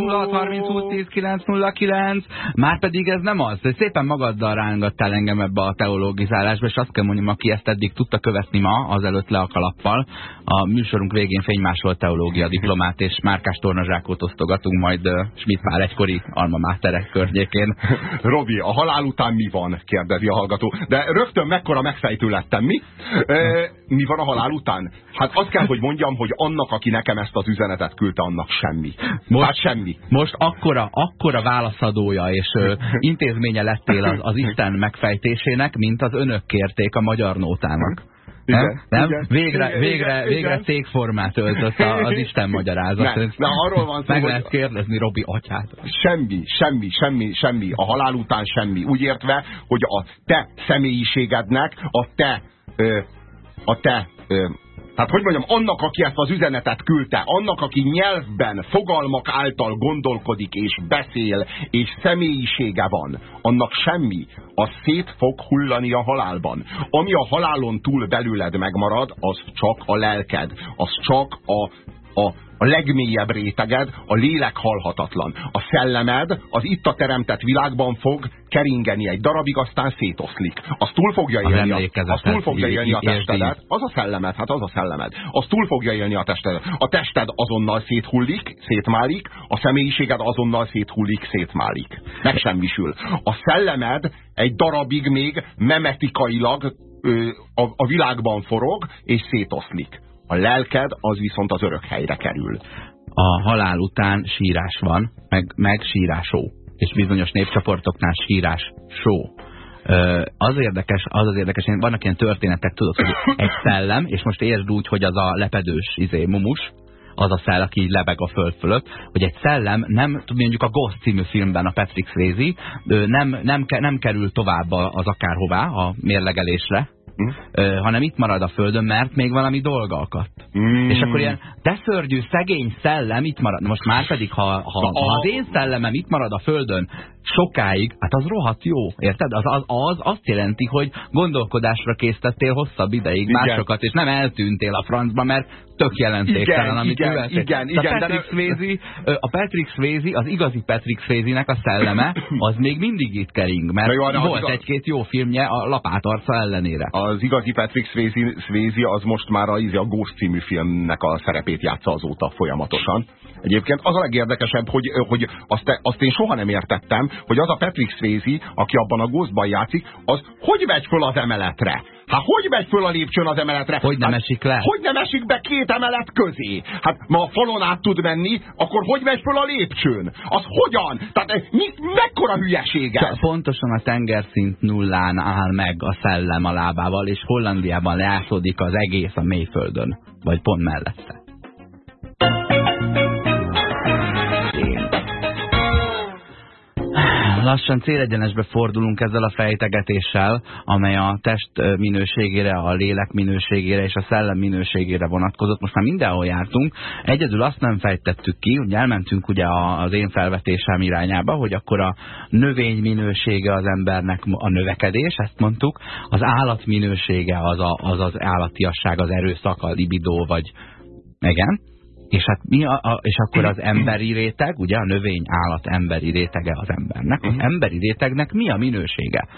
0630 909, már pedig ez nem az. Szépen magaddal rángattál engem ebbe a teológizálásba, és azt kell mondjam, aki ezt eddig tudta követni ma, azelőtt le a kalappal. A műsorunk végén fénymásolt teológia diplomát és márkás tornazsákot osztogatunk majd Schmidt már egykori alma máterek környékén. <laughs> Robi, a halál után mi van? kérdezi a hallgató. De rögtön mekkora megfejtő lettem, mi? E, mi van a halál után? Hát azt kell, hogy mondjam, hogy annak, aki nekem ezt az üzenetet küldte, annak semmi. Most, hát semmi. Most akkora, akkora válaszadója és ö, intézménye lettél az, az Isten megfejtésének, mint az önök kérték a magyar nótának. Igen, nem? Igen, végre, igen, végre, igen, végre cégformát öltött <laughs> az Isten magyarázat. Ne, ne, arról van szó, Meg lehet kérdezni Robi atyát. Semmi, semmi, semmi, semmi. A halál után semmi. Úgy értve, hogy a te személyiségednek, a te, a te, hát hogy mondjam, annak, aki ezt az üzenetet küldte, annak, aki nyelvben, fogalmak által gondolkodik és beszél, és személyisége van, annak semmi. Az szét fog hullani a halálban. Ami a halálon túl belőled megmarad, az csak a lelked, az csak a, a, a legmélyebb réteged, a lélek halhatatlan. A szellemed az itt a teremtett világban fog keringeni egy darabig, aztán szétoszlik. Az túl fogja élni, a, az túl fogja élni a testedet. Az a szellemed, hát az a szellemed. Az túl fogja élni a testedet. A tested azonnal széthullik, szétmálik, a személyiséged azonnal széthullik, szétmálik. Megsemmisül. A szellemed egy darabig még memetikailag a, a világban forog, és szétoszlik. A lelked az viszont az örök helyre kerül. A halál után sírás van, meg, meg sírásó. És bizonyos népcsoportoknál sírás só. Az érdekes, az az érdekes, vannak ilyen történetek, tudod, hogy egy szellem, és most értsd úgy, hogy az a lepedős izé, mumus, az a szell, aki így lebeg a föld fölött, hogy egy szellem nem, mondjuk a Ghost című filmben a Patrick Swayze, nem, nem, nem kerül tovább az akárhová, a mérlegelésre, Hm? ö, hanem itt marad a földön, mert még valami dolga akadt. Mm. És akkor ilyen, de szörnyű, szegény szellem itt marad. Most már pedig, ha, ha, ha az én szellemem itt marad a földön sokáig, hát az rohadt jó, érted? Az, az, az azt jelenti, hogy gondolkodásra késztettél hosszabb ideig Igen. másokat, és nem eltűntél a francba, mert tök jelentéktelen, Igen, amit igen, műveltél. igen, De igen, A de Patrick, nem- Swayze, a Patrick Swayze, az igazi Patrick Swayze-nek a szelleme, <coughs> az még mindig itt kering, mert jó, de az volt igaz- egy-két jó filmje a lapátarca ellenére. Az igazi Patrick Swayze, Swayze az most már a, a Ghost című filmnek a szerepét játsza azóta folyamatosan. Egyébként az a legérdekesebb, hogy, hogy azt, azt én soha nem értettem, hogy az a Patrick Swayze, aki abban a Ghostban játszik, az hogy megy föl az emeletre? Hát hogy megy föl a lépcsőn az emeletre? Hogy nem hát, esik le? Hogy nem esik be két emelet közé? Hát ma a falon át tud menni, akkor hogy megy föl a lépcsőn? Az hogyan? Tehát eh, mi, mekkora hülyeség ez? Pontosan a tengerszint nullán áll meg a szellem a lábával, és Hollandiában leászódik az egész a mélyföldön. Vagy pont mellette. Lassan célegyenesbe fordulunk ezzel a fejtegetéssel, amely a test minőségére, a lélek minőségére és a szellem minőségére vonatkozott. Most már mindenhol jártunk. Egyedül azt nem fejtettük ki, hogy elmentünk ugye az én felvetésem irányába, hogy akkor a növény minősége az embernek a növekedés, ezt mondtuk, az állat minősége az a, az, az állatiasság, az erőszak, a libidó, vagy igen. És hát mi a, a, és akkor az emberi réteg, ugye a növény állat emberi rétege az embernek, az emberi rétegnek mi a minősége?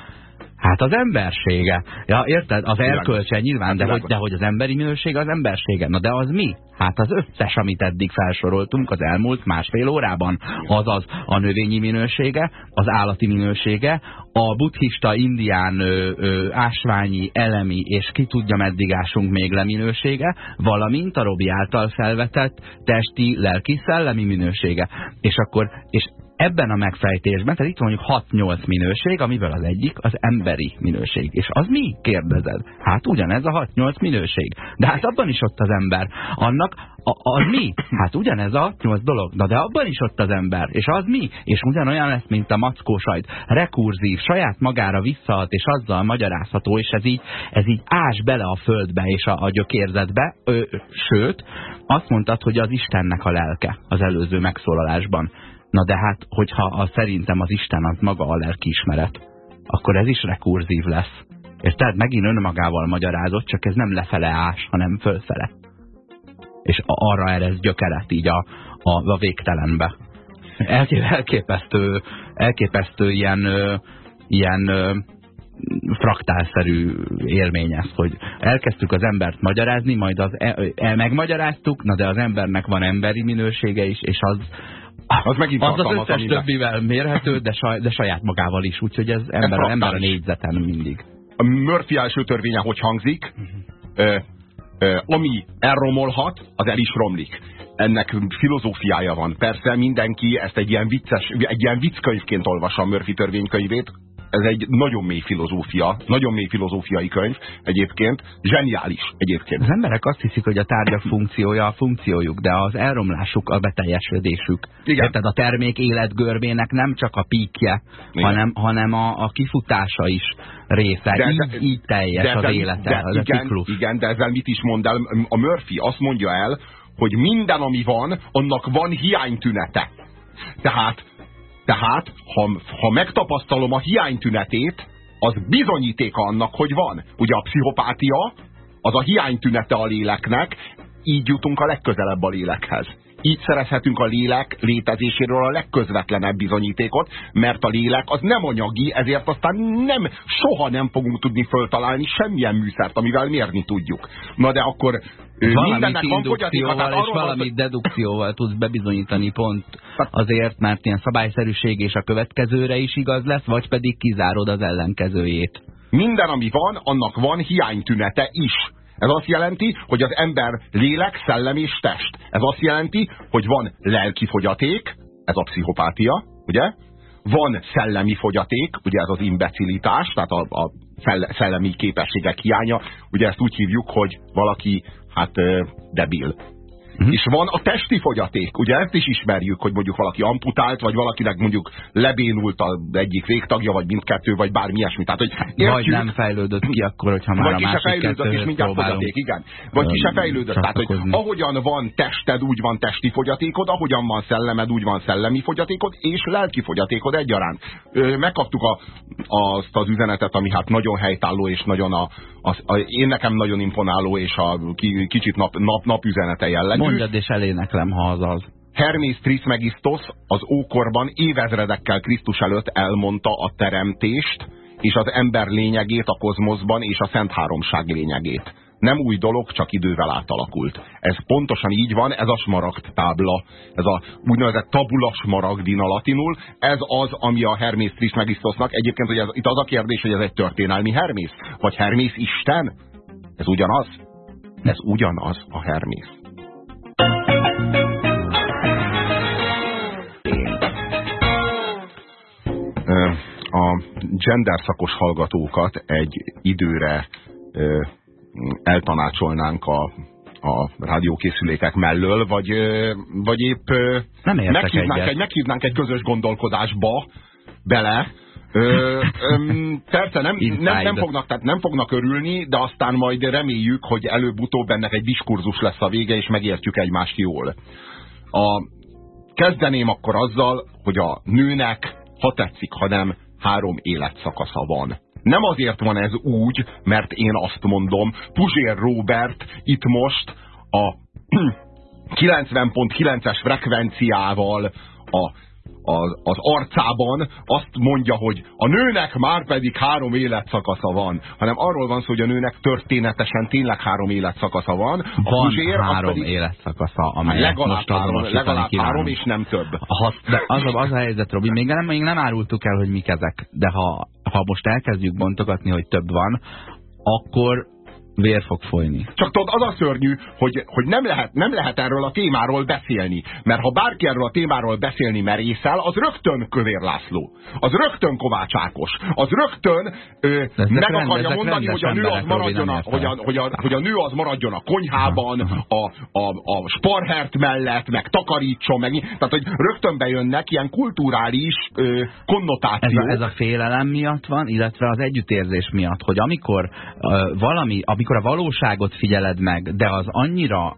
Hát az embersége. Ja, érted? Az erkölcse nyilván, de hogy, de hogy az emberi minőség az embersége. Na de az mi? Hát az összes, amit eddig felsoroltunk az elmúlt másfél órában. Azaz a növényi minősége, az állati minősége, a buddhista, indián, ö, ö, ásványi, elemi, és ki tudja meddig ásunk még le minősége, valamint a Robi által felvetett testi, lelki, szellemi minősége. És akkor, és ebben a megfejtésben, tehát itt mondjuk 6-8 minőség, amiből az egyik az emberi minőség. És az mi? Kérdezed. Hát ugyanez a 6-8 minőség. De hát abban is ott az ember. Annak a, az mi? Hát ugyanez a 8 dolog. Na de abban is ott az ember. És az mi? És ugyanolyan lesz, mint a mackó sajt. Rekurzív, saját magára visszahat, és azzal magyarázható, és ez így, ez így ás bele a földbe és a, a gyökérzetbe. Ö, sőt, azt mondtad, hogy az Istennek a lelke az előző megszólalásban. Na de hát, hogyha a, szerintem az Isten az maga a lelkiismeret, akkor ez is rekurzív lesz. Érted? Megint önmagával magyarázott, csak ez nem lefele ás, hanem fölfele. És arra erez gyökeret így a, a, a végtelenbe. Elké- Elképesztő, elképesztő ilyen, ilyen fraktálszerű élmény ez, hogy elkezdtük az embert magyarázni, majd az el, el megmagyaráztuk, na de az embernek van emberi minősége is, és az az, megint az az összes többivel mérhető, de, saj, de saját magával is, úgyhogy ez ember, ez ember a négyzeten mindig. A Murphy első törvénye hogy hangzik? Uh -huh. ö, ö, ami elromolhat, az el is romlik ennek filozófiája van. Persze mindenki ezt egy ilyen, vicces, egy ilyen vicckönyvként olvassa a Murphy törvénykönyvét, ez egy nagyon mély filozófia, nagyon mély filozófiai könyv egyébként, zseniális egyébként. Az emberek azt hiszik, hogy a tárgyak funkciója a funkciójuk, de az elromlásuk a beteljesedésük. Igen. Érted? A termék életgörbének nem csak a píkje, hanem, hanem a, a kifutása is része. De, így, de, így teljes de, az élete, de, az igen, a Igen, de ezzel mit is mond el? A Murphy azt mondja el, hogy minden, ami van, annak van hiánytünete. Tehát, tehát ha, ha megtapasztalom a hiánytünetét, az bizonyítéka annak, hogy van. Ugye a pszichopátia az a hiánytünete a léleknek, így jutunk a legközelebb a lélekhez. Így szerezhetünk a lélek létezéséről a legközvetlenebb bizonyítékot, mert a lélek az nem anyagi, ezért aztán nem, soha nem fogunk tudni föltalálni semmilyen műszert, amivel mérni tudjuk. Na de akkor mindennek van fogyatéka. És valami dedukcióval tudsz bebizonyítani pont azért, mert ilyen szabályszerűség és a következőre is igaz lesz, vagy pedig kizárod az ellenkezőjét. Minden, ami van, annak van hiánytünete is. Ez azt jelenti, hogy az ember lélek, szellem és test. Ez azt jelenti, hogy van lelki fogyaték, ez a pszichopátia, ugye? Van szellemi fogyaték, ugye ez az imbecilitás, tehát a, a szellemi képességek hiánya. Ugye ezt úgy hívjuk, hogy valaki hát debil. Uh-huh. És van a testi fogyaték, ugye ezt is ismerjük, hogy mondjuk valaki amputált, vagy valakinek mondjuk lebénult az egyik végtagja, vagy mindkettő, vagy bármi ilyesmi. Tehát, hogy értjük, vagy nem fejlődött ki akkor, hogyha már vagy a másik fejlődött, és mindjárt fogyaték, igen. Vagy ki se fejlődött. Tehát, hogy ahogyan van tested, úgy van testi fogyatékod, ahogyan van szellemed, úgy van szellemi fogyatékod, és lelki fogyatékod egyaránt. Megkaptuk a, azt az üzenetet, ami hát nagyon helytálló, és nagyon a, a, a, én nekem nagyon imponáló, és a kicsit nap, nap, nap üzenete jellegű mondjad, és eléneklem, ha az az. Hermész Trismegistos az ókorban évezredekkel Krisztus előtt elmondta a teremtést, és az ember lényegét a kozmoszban, és a Szent Háromság lényegét. Nem új dolog, csak idővel átalakult. Ez pontosan így van, ez a smaragd tábla, ez a úgynevezett tabula smaragdina latinul, ez az, ami a Hermész Trismegistosnak, egyébként hogy ez, itt az a kérdés, hogy ez egy történelmi Hermész, vagy Hermész Isten? Ez ugyanaz? Ez ugyanaz a Hermész. A gender szakos hallgatókat egy időre eltanácsolnánk a, a rádiókészülékek mellől, vagy, vagy épp Nem meghívnánk, egy, meghívnánk egy közös gondolkodásba bele, Ö, ö, persze nem, nem, nem, fognak, tehát nem fognak örülni, de aztán majd reméljük, hogy előbb-utóbb ennek egy diskurzus lesz a vége, és megértjük egymást jól. A, kezdeném akkor azzal, hogy a nőnek, ha tetszik, ha nem, három életszakasza van. Nem azért van ez úgy, mert én azt mondom, Puzsér Robert itt most a <clears throat> 90.9-es frekvenciával a az, az arcában azt mondja, hogy a nőnek már pedig három életszakasza van, hanem arról van szó, hogy a nőnek történetesen tényleg három életszakasza van. A van Puzsér, három pedig, életszakasza, amelyet legalább most három, legalább három, és nem több. Ha, de az, a, az a helyzet, Robi, még nem, még nem árultuk el, hogy mik ezek, de ha, ha most elkezdjük bontogatni, hogy több van, akkor Vér fog folyni. Csak tudod, az a szörnyű, hogy, hogy nem, lehet, nem lehet erről a témáról beszélni. Mert ha bárki erről a témáról beszélni merészel, az rögtön Kövér László. Az rögtön Kovács Ákos. Az rögtön ö, meg akarja mondani, hogy a, nő az maradjon a, hogy, a, hogy, a, hogy a nő az maradjon a konyhában, a, a, a sparhert mellett, meg takarítson, meg... Tehát, hogy rögtön bejönnek ilyen kulturális ö, konnotációk. Ez a, ez a félelem miatt van, illetve az együttérzés miatt, hogy amikor ö, valami, amikor amikor a valóságot figyeled meg, de az annyira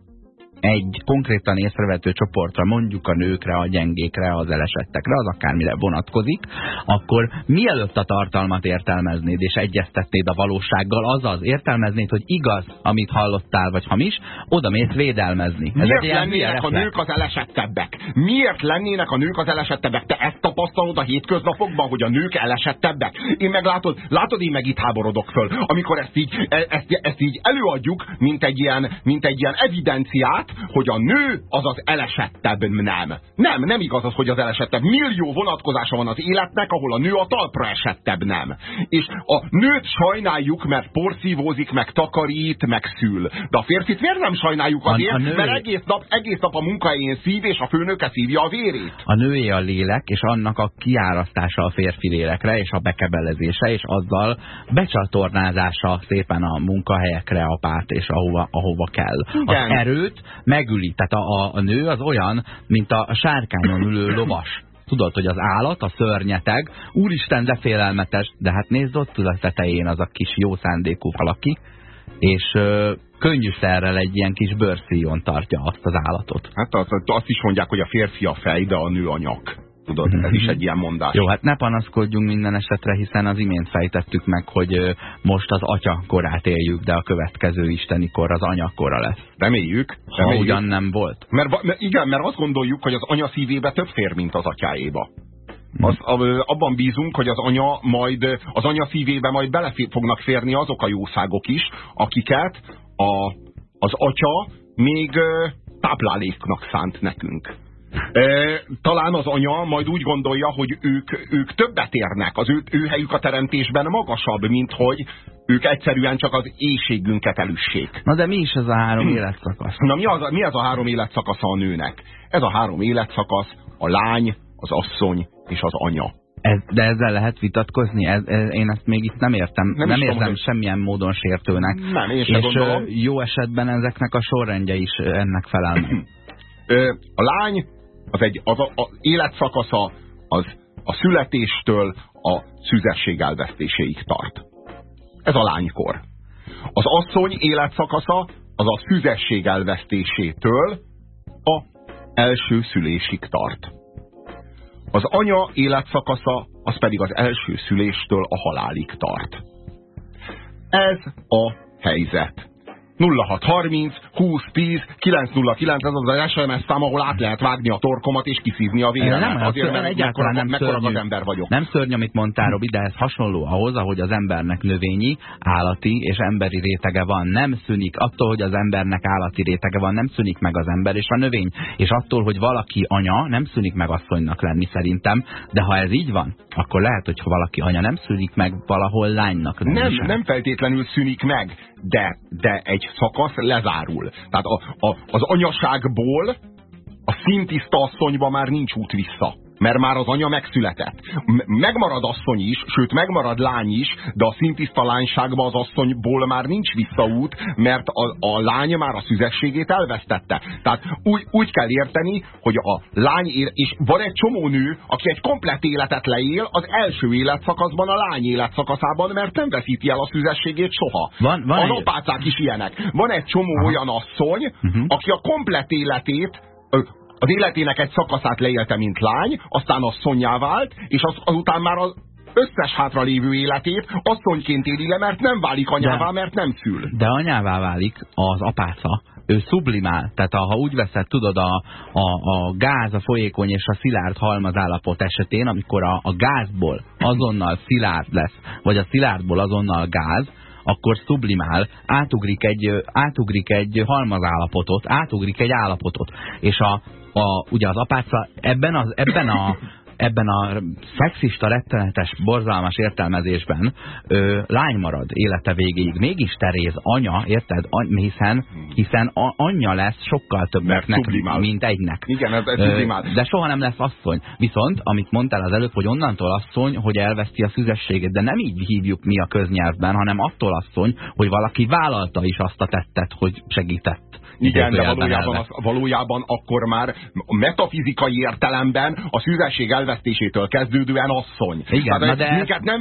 egy konkrétan észrevető csoportra, mondjuk a nőkre, a gyengékre, az elesettekre, az akármire vonatkozik, akkor mielőtt a tartalmat értelmeznéd és egyeztetnéd a valósággal, azaz értelmeznéd, hogy igaz, amit hallottál, vagy hamis, oda mész védelmezni. Ez Miért lennének a nők az elesettebbek? Miért lennének a nők az elesettebbek? Te ezt tapasztalod a hétköznapokban, hogy a nők elesettebbek? Én meg látod, látod, én meg itt háborodok föl, amikor ezt így, e- ezt, ezt így előadjuk, mint egy ilyen, mint egy ilyen evidenciát, hogy a nő az az elesettebb nem. Nem, nem igaz az, hogy az elesettebb. Millió vonatkozása van az életnek, ahol a nő a talpra esettebb nem. És a nőt sajnáljuk, mert porszívózik, meg takarít, meg szül. De a férfit miért nem sajnáljuk azért? A, a nő... Mert egész nap, egész nap a munkahelyén szív, és a főnöke szívja a vérét. A nőé a lélek, és annak a kiárasztása a férfi lélekre, és a bekebelezése, és azzal becsatornázása szépen a munkahelyekre, a párt, és ahova, ahova kell. Igen. Az erőt megüli. Tehát a, a, nő az olyan, mint a, sárkányon ülő lovas. Tudod, hogy az állat, a szörnyeteg, úristen, de félelmetes, de hát nézd ott a tetején az a kis jó szándékú valaki, és ö, könnyűszerrel egy ilyen kis bőrszíjon tartja azt az állatot. Hát azt, azt is mondják, hogy a férfi a fej, de a nő a nyak. Tudod, ez is egy ilyen mondás. Jó, hát ne panaszkodjunk minden esetre, hiszen az imént fejtettük meg, hogy most az atya korát éljük, de a következő isteni kor az anya kora lesz. Reméljük. reméljük. Ha ugyan nem volt. Mert, mert igen, mert azt gondoljuk, hogy az anya szívébe több fér, mint az atyáéba. Az, abban bízunk, hogy az anya majd, az anya szívébe majd bele fognak férni azok a jószágok is, akiket a, az atya még tápláléknak szánt nekünk. Talán az anya majd úgy gondolja, hogy ők, ők többet érnek, az ő, ő helyük a teremtésben magasabb, mint hogy ők egyszerűen csak az éjségünket elüssék. Na de mi is ez a három életszakasz? Na mi az, mi az a három életszakasz a nőnek? Ez a három életszakasz a lány, az asszony és az anya. Ez, de ezzel lehet vitatkozni? Ez, ez, én ezt még itt nem értem. Nem, nem érzem hogy... semmilyen módon sértőnek. Nem, én És gondolom. jó esetben ezeknek a sorrendje is ennek felel meg. A lány az egy az, a, a életszakasza az a születéstől a szüzesség elvesztéséig tart. Ez a lánykor. Az asszony életszakasza az a szüzesség elvesztésétől a első szülésig tart. Az anya életszakasza az pedig az első szüléstől a halálig tart. Ez a helyzet. 0630 20 10 909, ez az SMS szám, ahol át lehet vágni a torkomat és kiszívni a véremet. Nem, Azért, mert egyáltalán nem szörnyű, az ember vagyok. Nem szörny, amit mondtál, Robi, de ez hasonló ahhoz, ahogy az embernek növényi, állati és emberi rétege van. Nem szűnik attól, hogy az embernek állati rétege van, nem szűnik meg az ember és a növény. És attól, hogy valaki anya, nem szűnik meg asszonynak lenni szerintem, de ha ez így van, akkor lehet, hogy ha valaki anya nem szűnik meg, valahol lánynak. Nem, nem feltétlenül szűnik meg, de, de egy szakasz lezárul. Tehát a, a, az anyaságból a szintiszta asszonyba már nincs út vissza mert már az anya megszületett. Megmarad asszony is, sőt megmarad lány is, de a szintiszta lányságban az asszonyból már nincs visszaút, mert a, a lány már a szüzességét elvesztette. Tehát úgy, úgy kell érteni, hogy a lány, él, és van egy csomó nő, aki egy komplet életet leél az első életszakaszban, a lány életszakaszában, mert nem veszíti el a szüzességét soha. Van, van a nopácák is ilyenek. Van egy csomó Aha. olyan asszony, uh mhm. -huh. aki a komplet életét az életének egy szakaszát leélte, mint lány, aztán asszonyjá vált, és az, azután már az összes hátralévő életét asszonyként éli le, mert nem válik anyává, de, mert nem szül. De anyává válik az apáca, ő sublimál. Tehát ha úgy veszed, tudod, a, a, a gáz, a folyékony és a szilárd halmaz állapot esetén, amikor a, a gázból azonnal szilárd lesz, vagy a szilárdból azonnal gáz, akkor sublimál, átugrik egy, átugrik egy halmazállapotot, átugrik egy állapotot. És a, a, ugye az apáca ebben, az, ebben a ebben a szexista, rettenetes, borzalmas értelmezésben ö, lány marad élete végéig. Mégis Teréz anya, érted? Any, hiszen, hiszen a, anyja lesz sokkal többeknek, mint egynek. Igen, ez, ez ö, De soha nem lesz asszony. Viszont, amit mondtál az előbb, hogy onnantól asszony, hogy elveszti a szüzességét, de nem így hívjuk mi a köznyelvben, hanem attól asszony, hogy valaki vállalta is azt a tettet, hogy segített Igen, de valójában, az, valójában akkor már metafizikai értelemben a szüzesség elvesztésétől kezdődően asszony. Igen, hát, de minket, nem,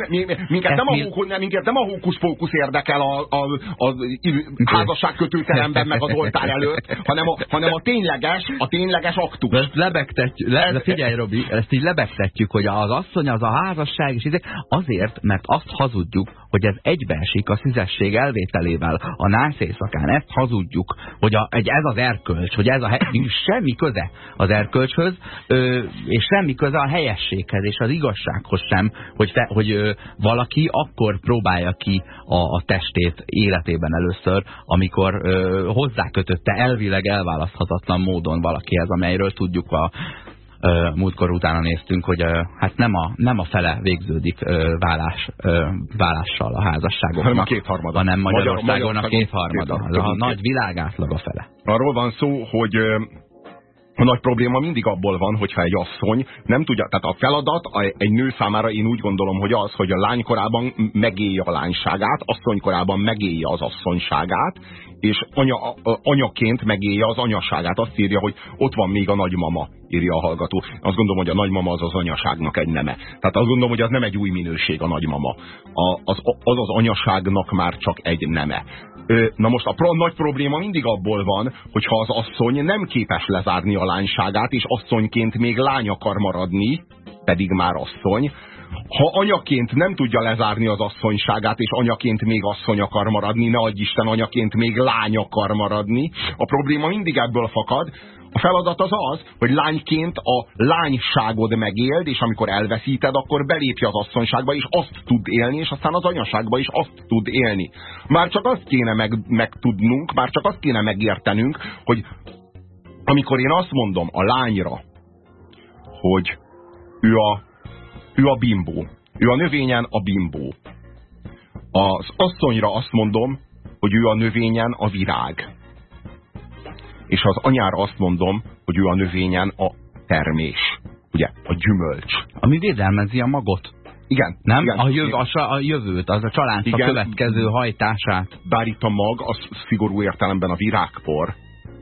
minket, nem a hókusz, nem, minket nem a hókusz-fókusz érdekel a, a, a, a házasságkötőteremben meg az oltár előtt, hanem a, hanem a tényleges, a tényleges aktus. Ezt lebegtetjük, le, de figyelj Robi, ezt így lebegtetjük, hogy az asszony az a házasság, és azért, mert azt hazudjuk, hogy ez egybeesik a szüzesség elvételével a nász éjszakán. Ezt hazudjuk, hogy a, egy, ez az erkölcs, hogy ez a semmi köze az erkölcshöz, ö, és semmi köze a helyességhez és az igazsághoz sem, hogy, fe, hogy ö, valaki akkor próbálja ki a, a testét életében először, amikor ö, hozzákötötte elvileg elválaszthatatlan módon valakihez, amelyről tudjuk a múltkor utána néztünk, hogy hát nem a, nem a fele végződik vállás, vállással a házasságoknak. Hanem a kétharmada. Hanem Magyarországon Magyar, a kétharmada. A, a nagy világátlag a fele. Arról van szó, hogy a nagy probléma mindig abból van, hogyha egy asszony nem tudja, tehát a feladat a, egy nő számára én úgy gondolom, hogy az, hogy a lánykorában megélje a lányságát, asszonykorában megélje az asszonyságát, és anya, anyaként megélje az anyaságát. Azt írja, hogy ott van még a nagymama, írja a hallgató. Azt gondolom, hogy a nagymama az az anyaságnak egy neme. Tehát azt gondolom, hogy az nem egy új minőség a nagymama. A, az, az az anyaságnak már csak egy neme. Na most a nagy probléma mindig abból van, hogyha az asszony nem képes lezárni a lányságát, és asszonyként még lány akar maradni, pedig már asszony, ha anyaként nem tudja lezárni az asszonyságát, és anyaként még asszony akar maradni, ne adj Isten, anyaként még lány akar maradni, a probléma mindig ebből fakad, a feladat az az, hogy lányként a lányságod megéld, és amikor elveszíted, akkor belépj az asszonyságba, és azt tud élni, és aztán az anyaságba is azt tud élni. Már csak azt kéne meg, megtudnunk, már csak azt kéne megértenünk, hogy amikor én azt mondom a lányra, hogy ő a, ő a bimbó, ő a növényen a bimbó. Az asszonyra azt mondom, hogy ő a növényen a virág és az anyára azt mondom, hogy ő a növényen a termés, ugye, a gyümölcs. Ami védelmezi a magot. Igen. Nem? Igen. A, jöv, a, a jövőt, az a család a következő hajtását. Bár itt a mag, az szigorú értelemben a virágpor,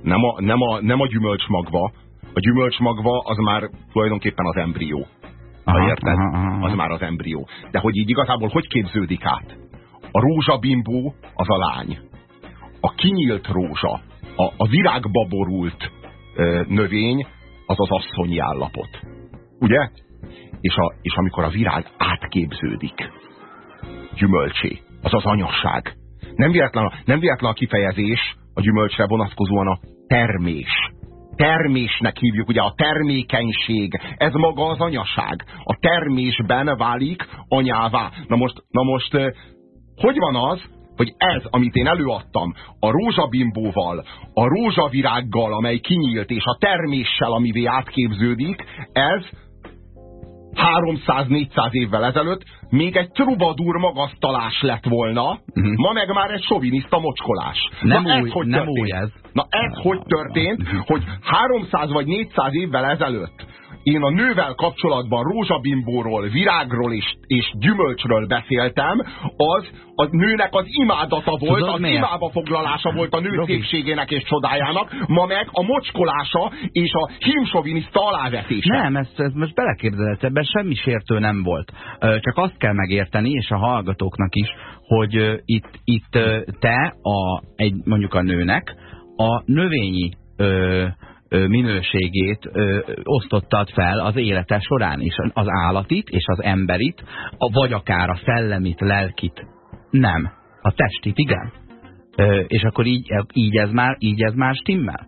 nem a, nem a, nem a gyümölcsmagva. A gyümölcsmagva az már tulajdonképpen az embrió. Ha érted? Aha, aha. Az már az embrió. De hogy így igazából hogy képződik át? A rózsabimbó az a lány. A kinyílt rózsa a, a virágba borult ö, növény az az asszonyi állapot. Ugye? És, a, és amikor a virág átképződik gyümölcsé, az az anyasság. Nem véletlen, nem véletlen a kifejezés a gyümölcsre vonatkozóan a termés. Termésnek hívjuk, ugye a termékenység, ez maga az anyaság. A termésben válik anyává. Na most, na most hogy van az, hogy ez, amit én előadtam, a rózsabimbóval, a rózsavirággal, amely kinyílt, és a terméssel, amivé átképződik, ez 300-400 évvel ezelőtt még egy trubadur magasztalás lett volna, uh mhm. -huh. ma meg már egy soviniszta mocskolás. Nem, Na új, ez hogy nem új ez. Na ez hogy történt, hogy 300 vagy 400 évvel ezelőtt én a nővel kapcsolatban rózsabimbóról, virágról és, és gyümölcsről beszéltem, az a nőnek az imádata volt, Tudod, az miért? imába foglalása volt a nő Robi. szépségének és csodájának, ma meg a mocskolása és a himsoviniszta alávetése. Nem, ezt, ezt most beleképzelhetsz, ebben semmi sértő nem volt. Csak azt kell megérteni, és a hallgatóknak is, hogy itt, itt te a, egy, mondjuk a nőnek a növényi ö, minőségét osztottad fel az élete során is. Az állatit és az emberit, vagy akár a szellemit, lelkit. Nem. A testit, igen. És akkor így, így, ez már, így ez már stimmel.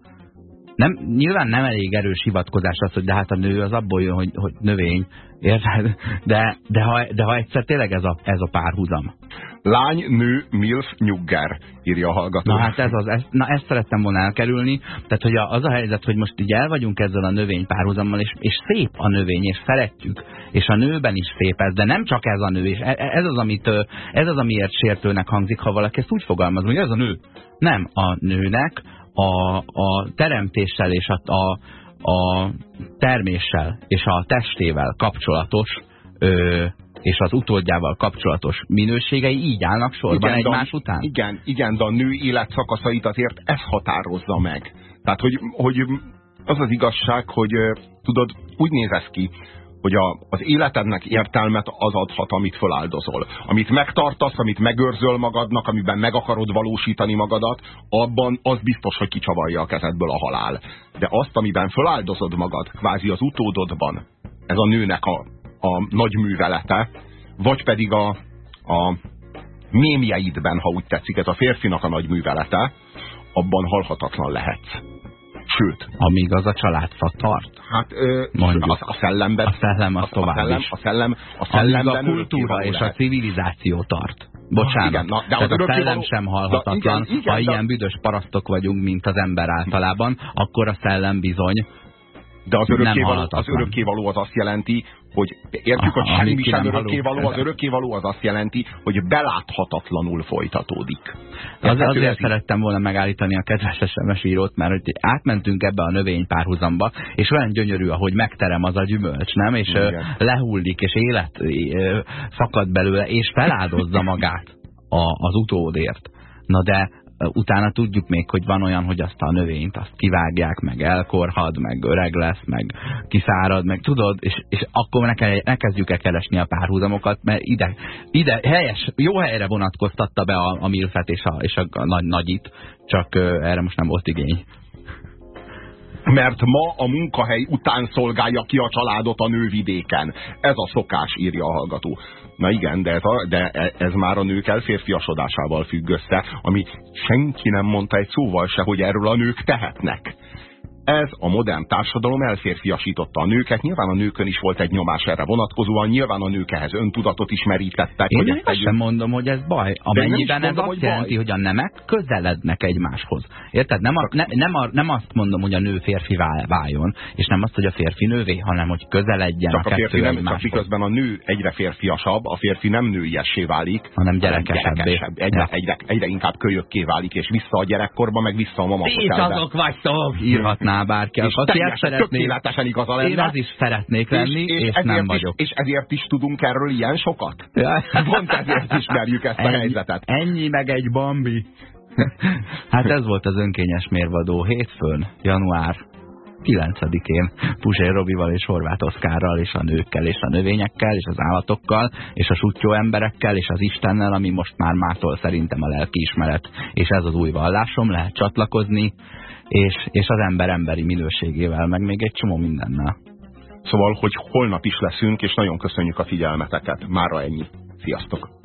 Nem, nyilván nem elég erős hivatkozás az, hogy de hát a nő az abból jön, hogy, hogy növény, érted? De, de, ha, de ha egyszer tényleg ez a, ez a párhuzam. Lány, nő, milf, nyugger, írja a hallgató. Na hát ez az, ez, na ezt szerettem volna elkerülni. Tehát, hogy az a helyzet, hogy most így el vagyunk ezzel a növény párhuzammal, és, és szép a növény, és szeretjük, és a nőben is szép ez, de nem csak ez a nő, és e, e, ez az, amit, ez az, amiért sértőnek hangzik, ha valaki ezt úgy fogalmaz, hogy ez a nő. Nem, a nőnek a, a teremtéssel és a, a, a terméssel és a testével kapcsolatos ö, és az utódjával kapcsolatos minőségei így állnak sorban igen, egymás a, után? Igen, igen, de a nő életszakaszait azért ez határozza meg. Tehát, hogy, hogy az az igazság, hogy tudod, úgy néz ez ki, hogy a, az életednek értelmet az adhat, amit feláldozol. Amit megtartasz, amit megőrzöl magadnak, amiben meg akarod valósítani magadat, abban az biztos, hogy kicsavarja a kezedből a halál. De azt, amiben feláldozod magad, kvázi az utódodban, ez a nőnek a, a nagy művelete, vagy pedig a, a mémjeidben, ha úgy tetszik, ez a férfinak a nagy művelete, abban halhatatlan lehetsz. Sőt. Amíg az a családfa tart. Hát ö, Mondjuk. A, a szellemben. A szellem az a, tovább a szellem, is. A szellem, a szellemben a kultúra és a civilizáció tart. Bocsánat, igen, na, de az a szellem való... sem halhatatlan. igen, igen, ha de... ilyen büdös parasztok vagyunk, mint az ember általában, akkor a szellem bizony de az örökkévaló, az örökkévaló az azt jelenti, hogy értjük, hogy semmi sem örökkévaló, az örökkévaló az azt jelenti, hogy beláthatatlanul folytatódik. Az, azért szerettem volna megállítani a kedves SMS írót, mert hogy átmentünk ebbe a növény párhuzamba, és olyan gyönyörű, ahogy megterem az a gyümölcs, nem? És Igen. lehullik, és élet fakad belőle, és feláldozza magát a, az utódért. Na de utána tudjuk még, hogy van olyan, hogy azt a növényt azt kivágják, meg elkorhad, meg öreg lesz, meg kiszárad, meg tudod, és, és akkor ne, kell, ne kezdjük el keresni a párhuzamokat, mert ide, ide helyes, jó helyre vonatkoztatta be a, a milfet és a, és a nagy nagyit, csak uh, erre most nem volt igény mert ma a munkahely után szolgálja ki a családot a nővidéken. Ez a szokás, írja a hallgató. Na igen, de ez, a, de e, ez már a nők elférfiasodásával függ össze, ami senki nem mondta egy szóval se, hogy erről a nők tehetnek ez a modern társadalom elférfiasította a nőket, nyilván a nőkön is volt egy nyomás erre vonatkozóan, nyilván a nők ehhez öntudatot is merítettek. Én hogy ezt sem mondom, hogy ez baj. Amennyiben ez azt jelenti, hogy a nemek közelednek egymáshoz. Érted? Nem, a, ne, nem, a, nem azt mondom, hogy a nő férfi váljon, és nem azt, hogy a férfi nővé, hanem hogy közeledjen csak a, a férfi nem, csak miközben a nő egyre férfiasabb, a férfi nem nőiessé válik, hanem gyerekesebbé. gyerekesebb. Egyre, ja. egyre, egyre, inkább kölyökké válik, és vissza a gyerekkorba, meg vissza a mama Ti azok vagytok! Írhatná mondaná bárki. És azt szeretnék. Tökéletesen igaza lenne. Én az is szeretnék lenni, és, és, és nem vagyok. Is, és ezért is tudunk erről ilyen sokat? Ja. <laughs> Pont ezért ismerjük ezt ennyi, a helyzetet. Ennyi meg egy bambi. <laughs> hát ez volt az önkényes mérvadó hétfőn, január 9-én Puzsér Robival és Horváth Oszkárral, és a nőkkel, és a növényekkel, és az állatokkal, és a sutyó emberekkel, és az Istennel, ami most már mától szerintem a lelkiismeret, és ez az új vallásom, lehet csatlakozni, és, és az ember emberi minőségével, meg még egy csomó mindennel. Szóval, hogy holnap is leszünk, és nagyon köszönjük a figyelmeteket. Mára ennyi. Sziasztok!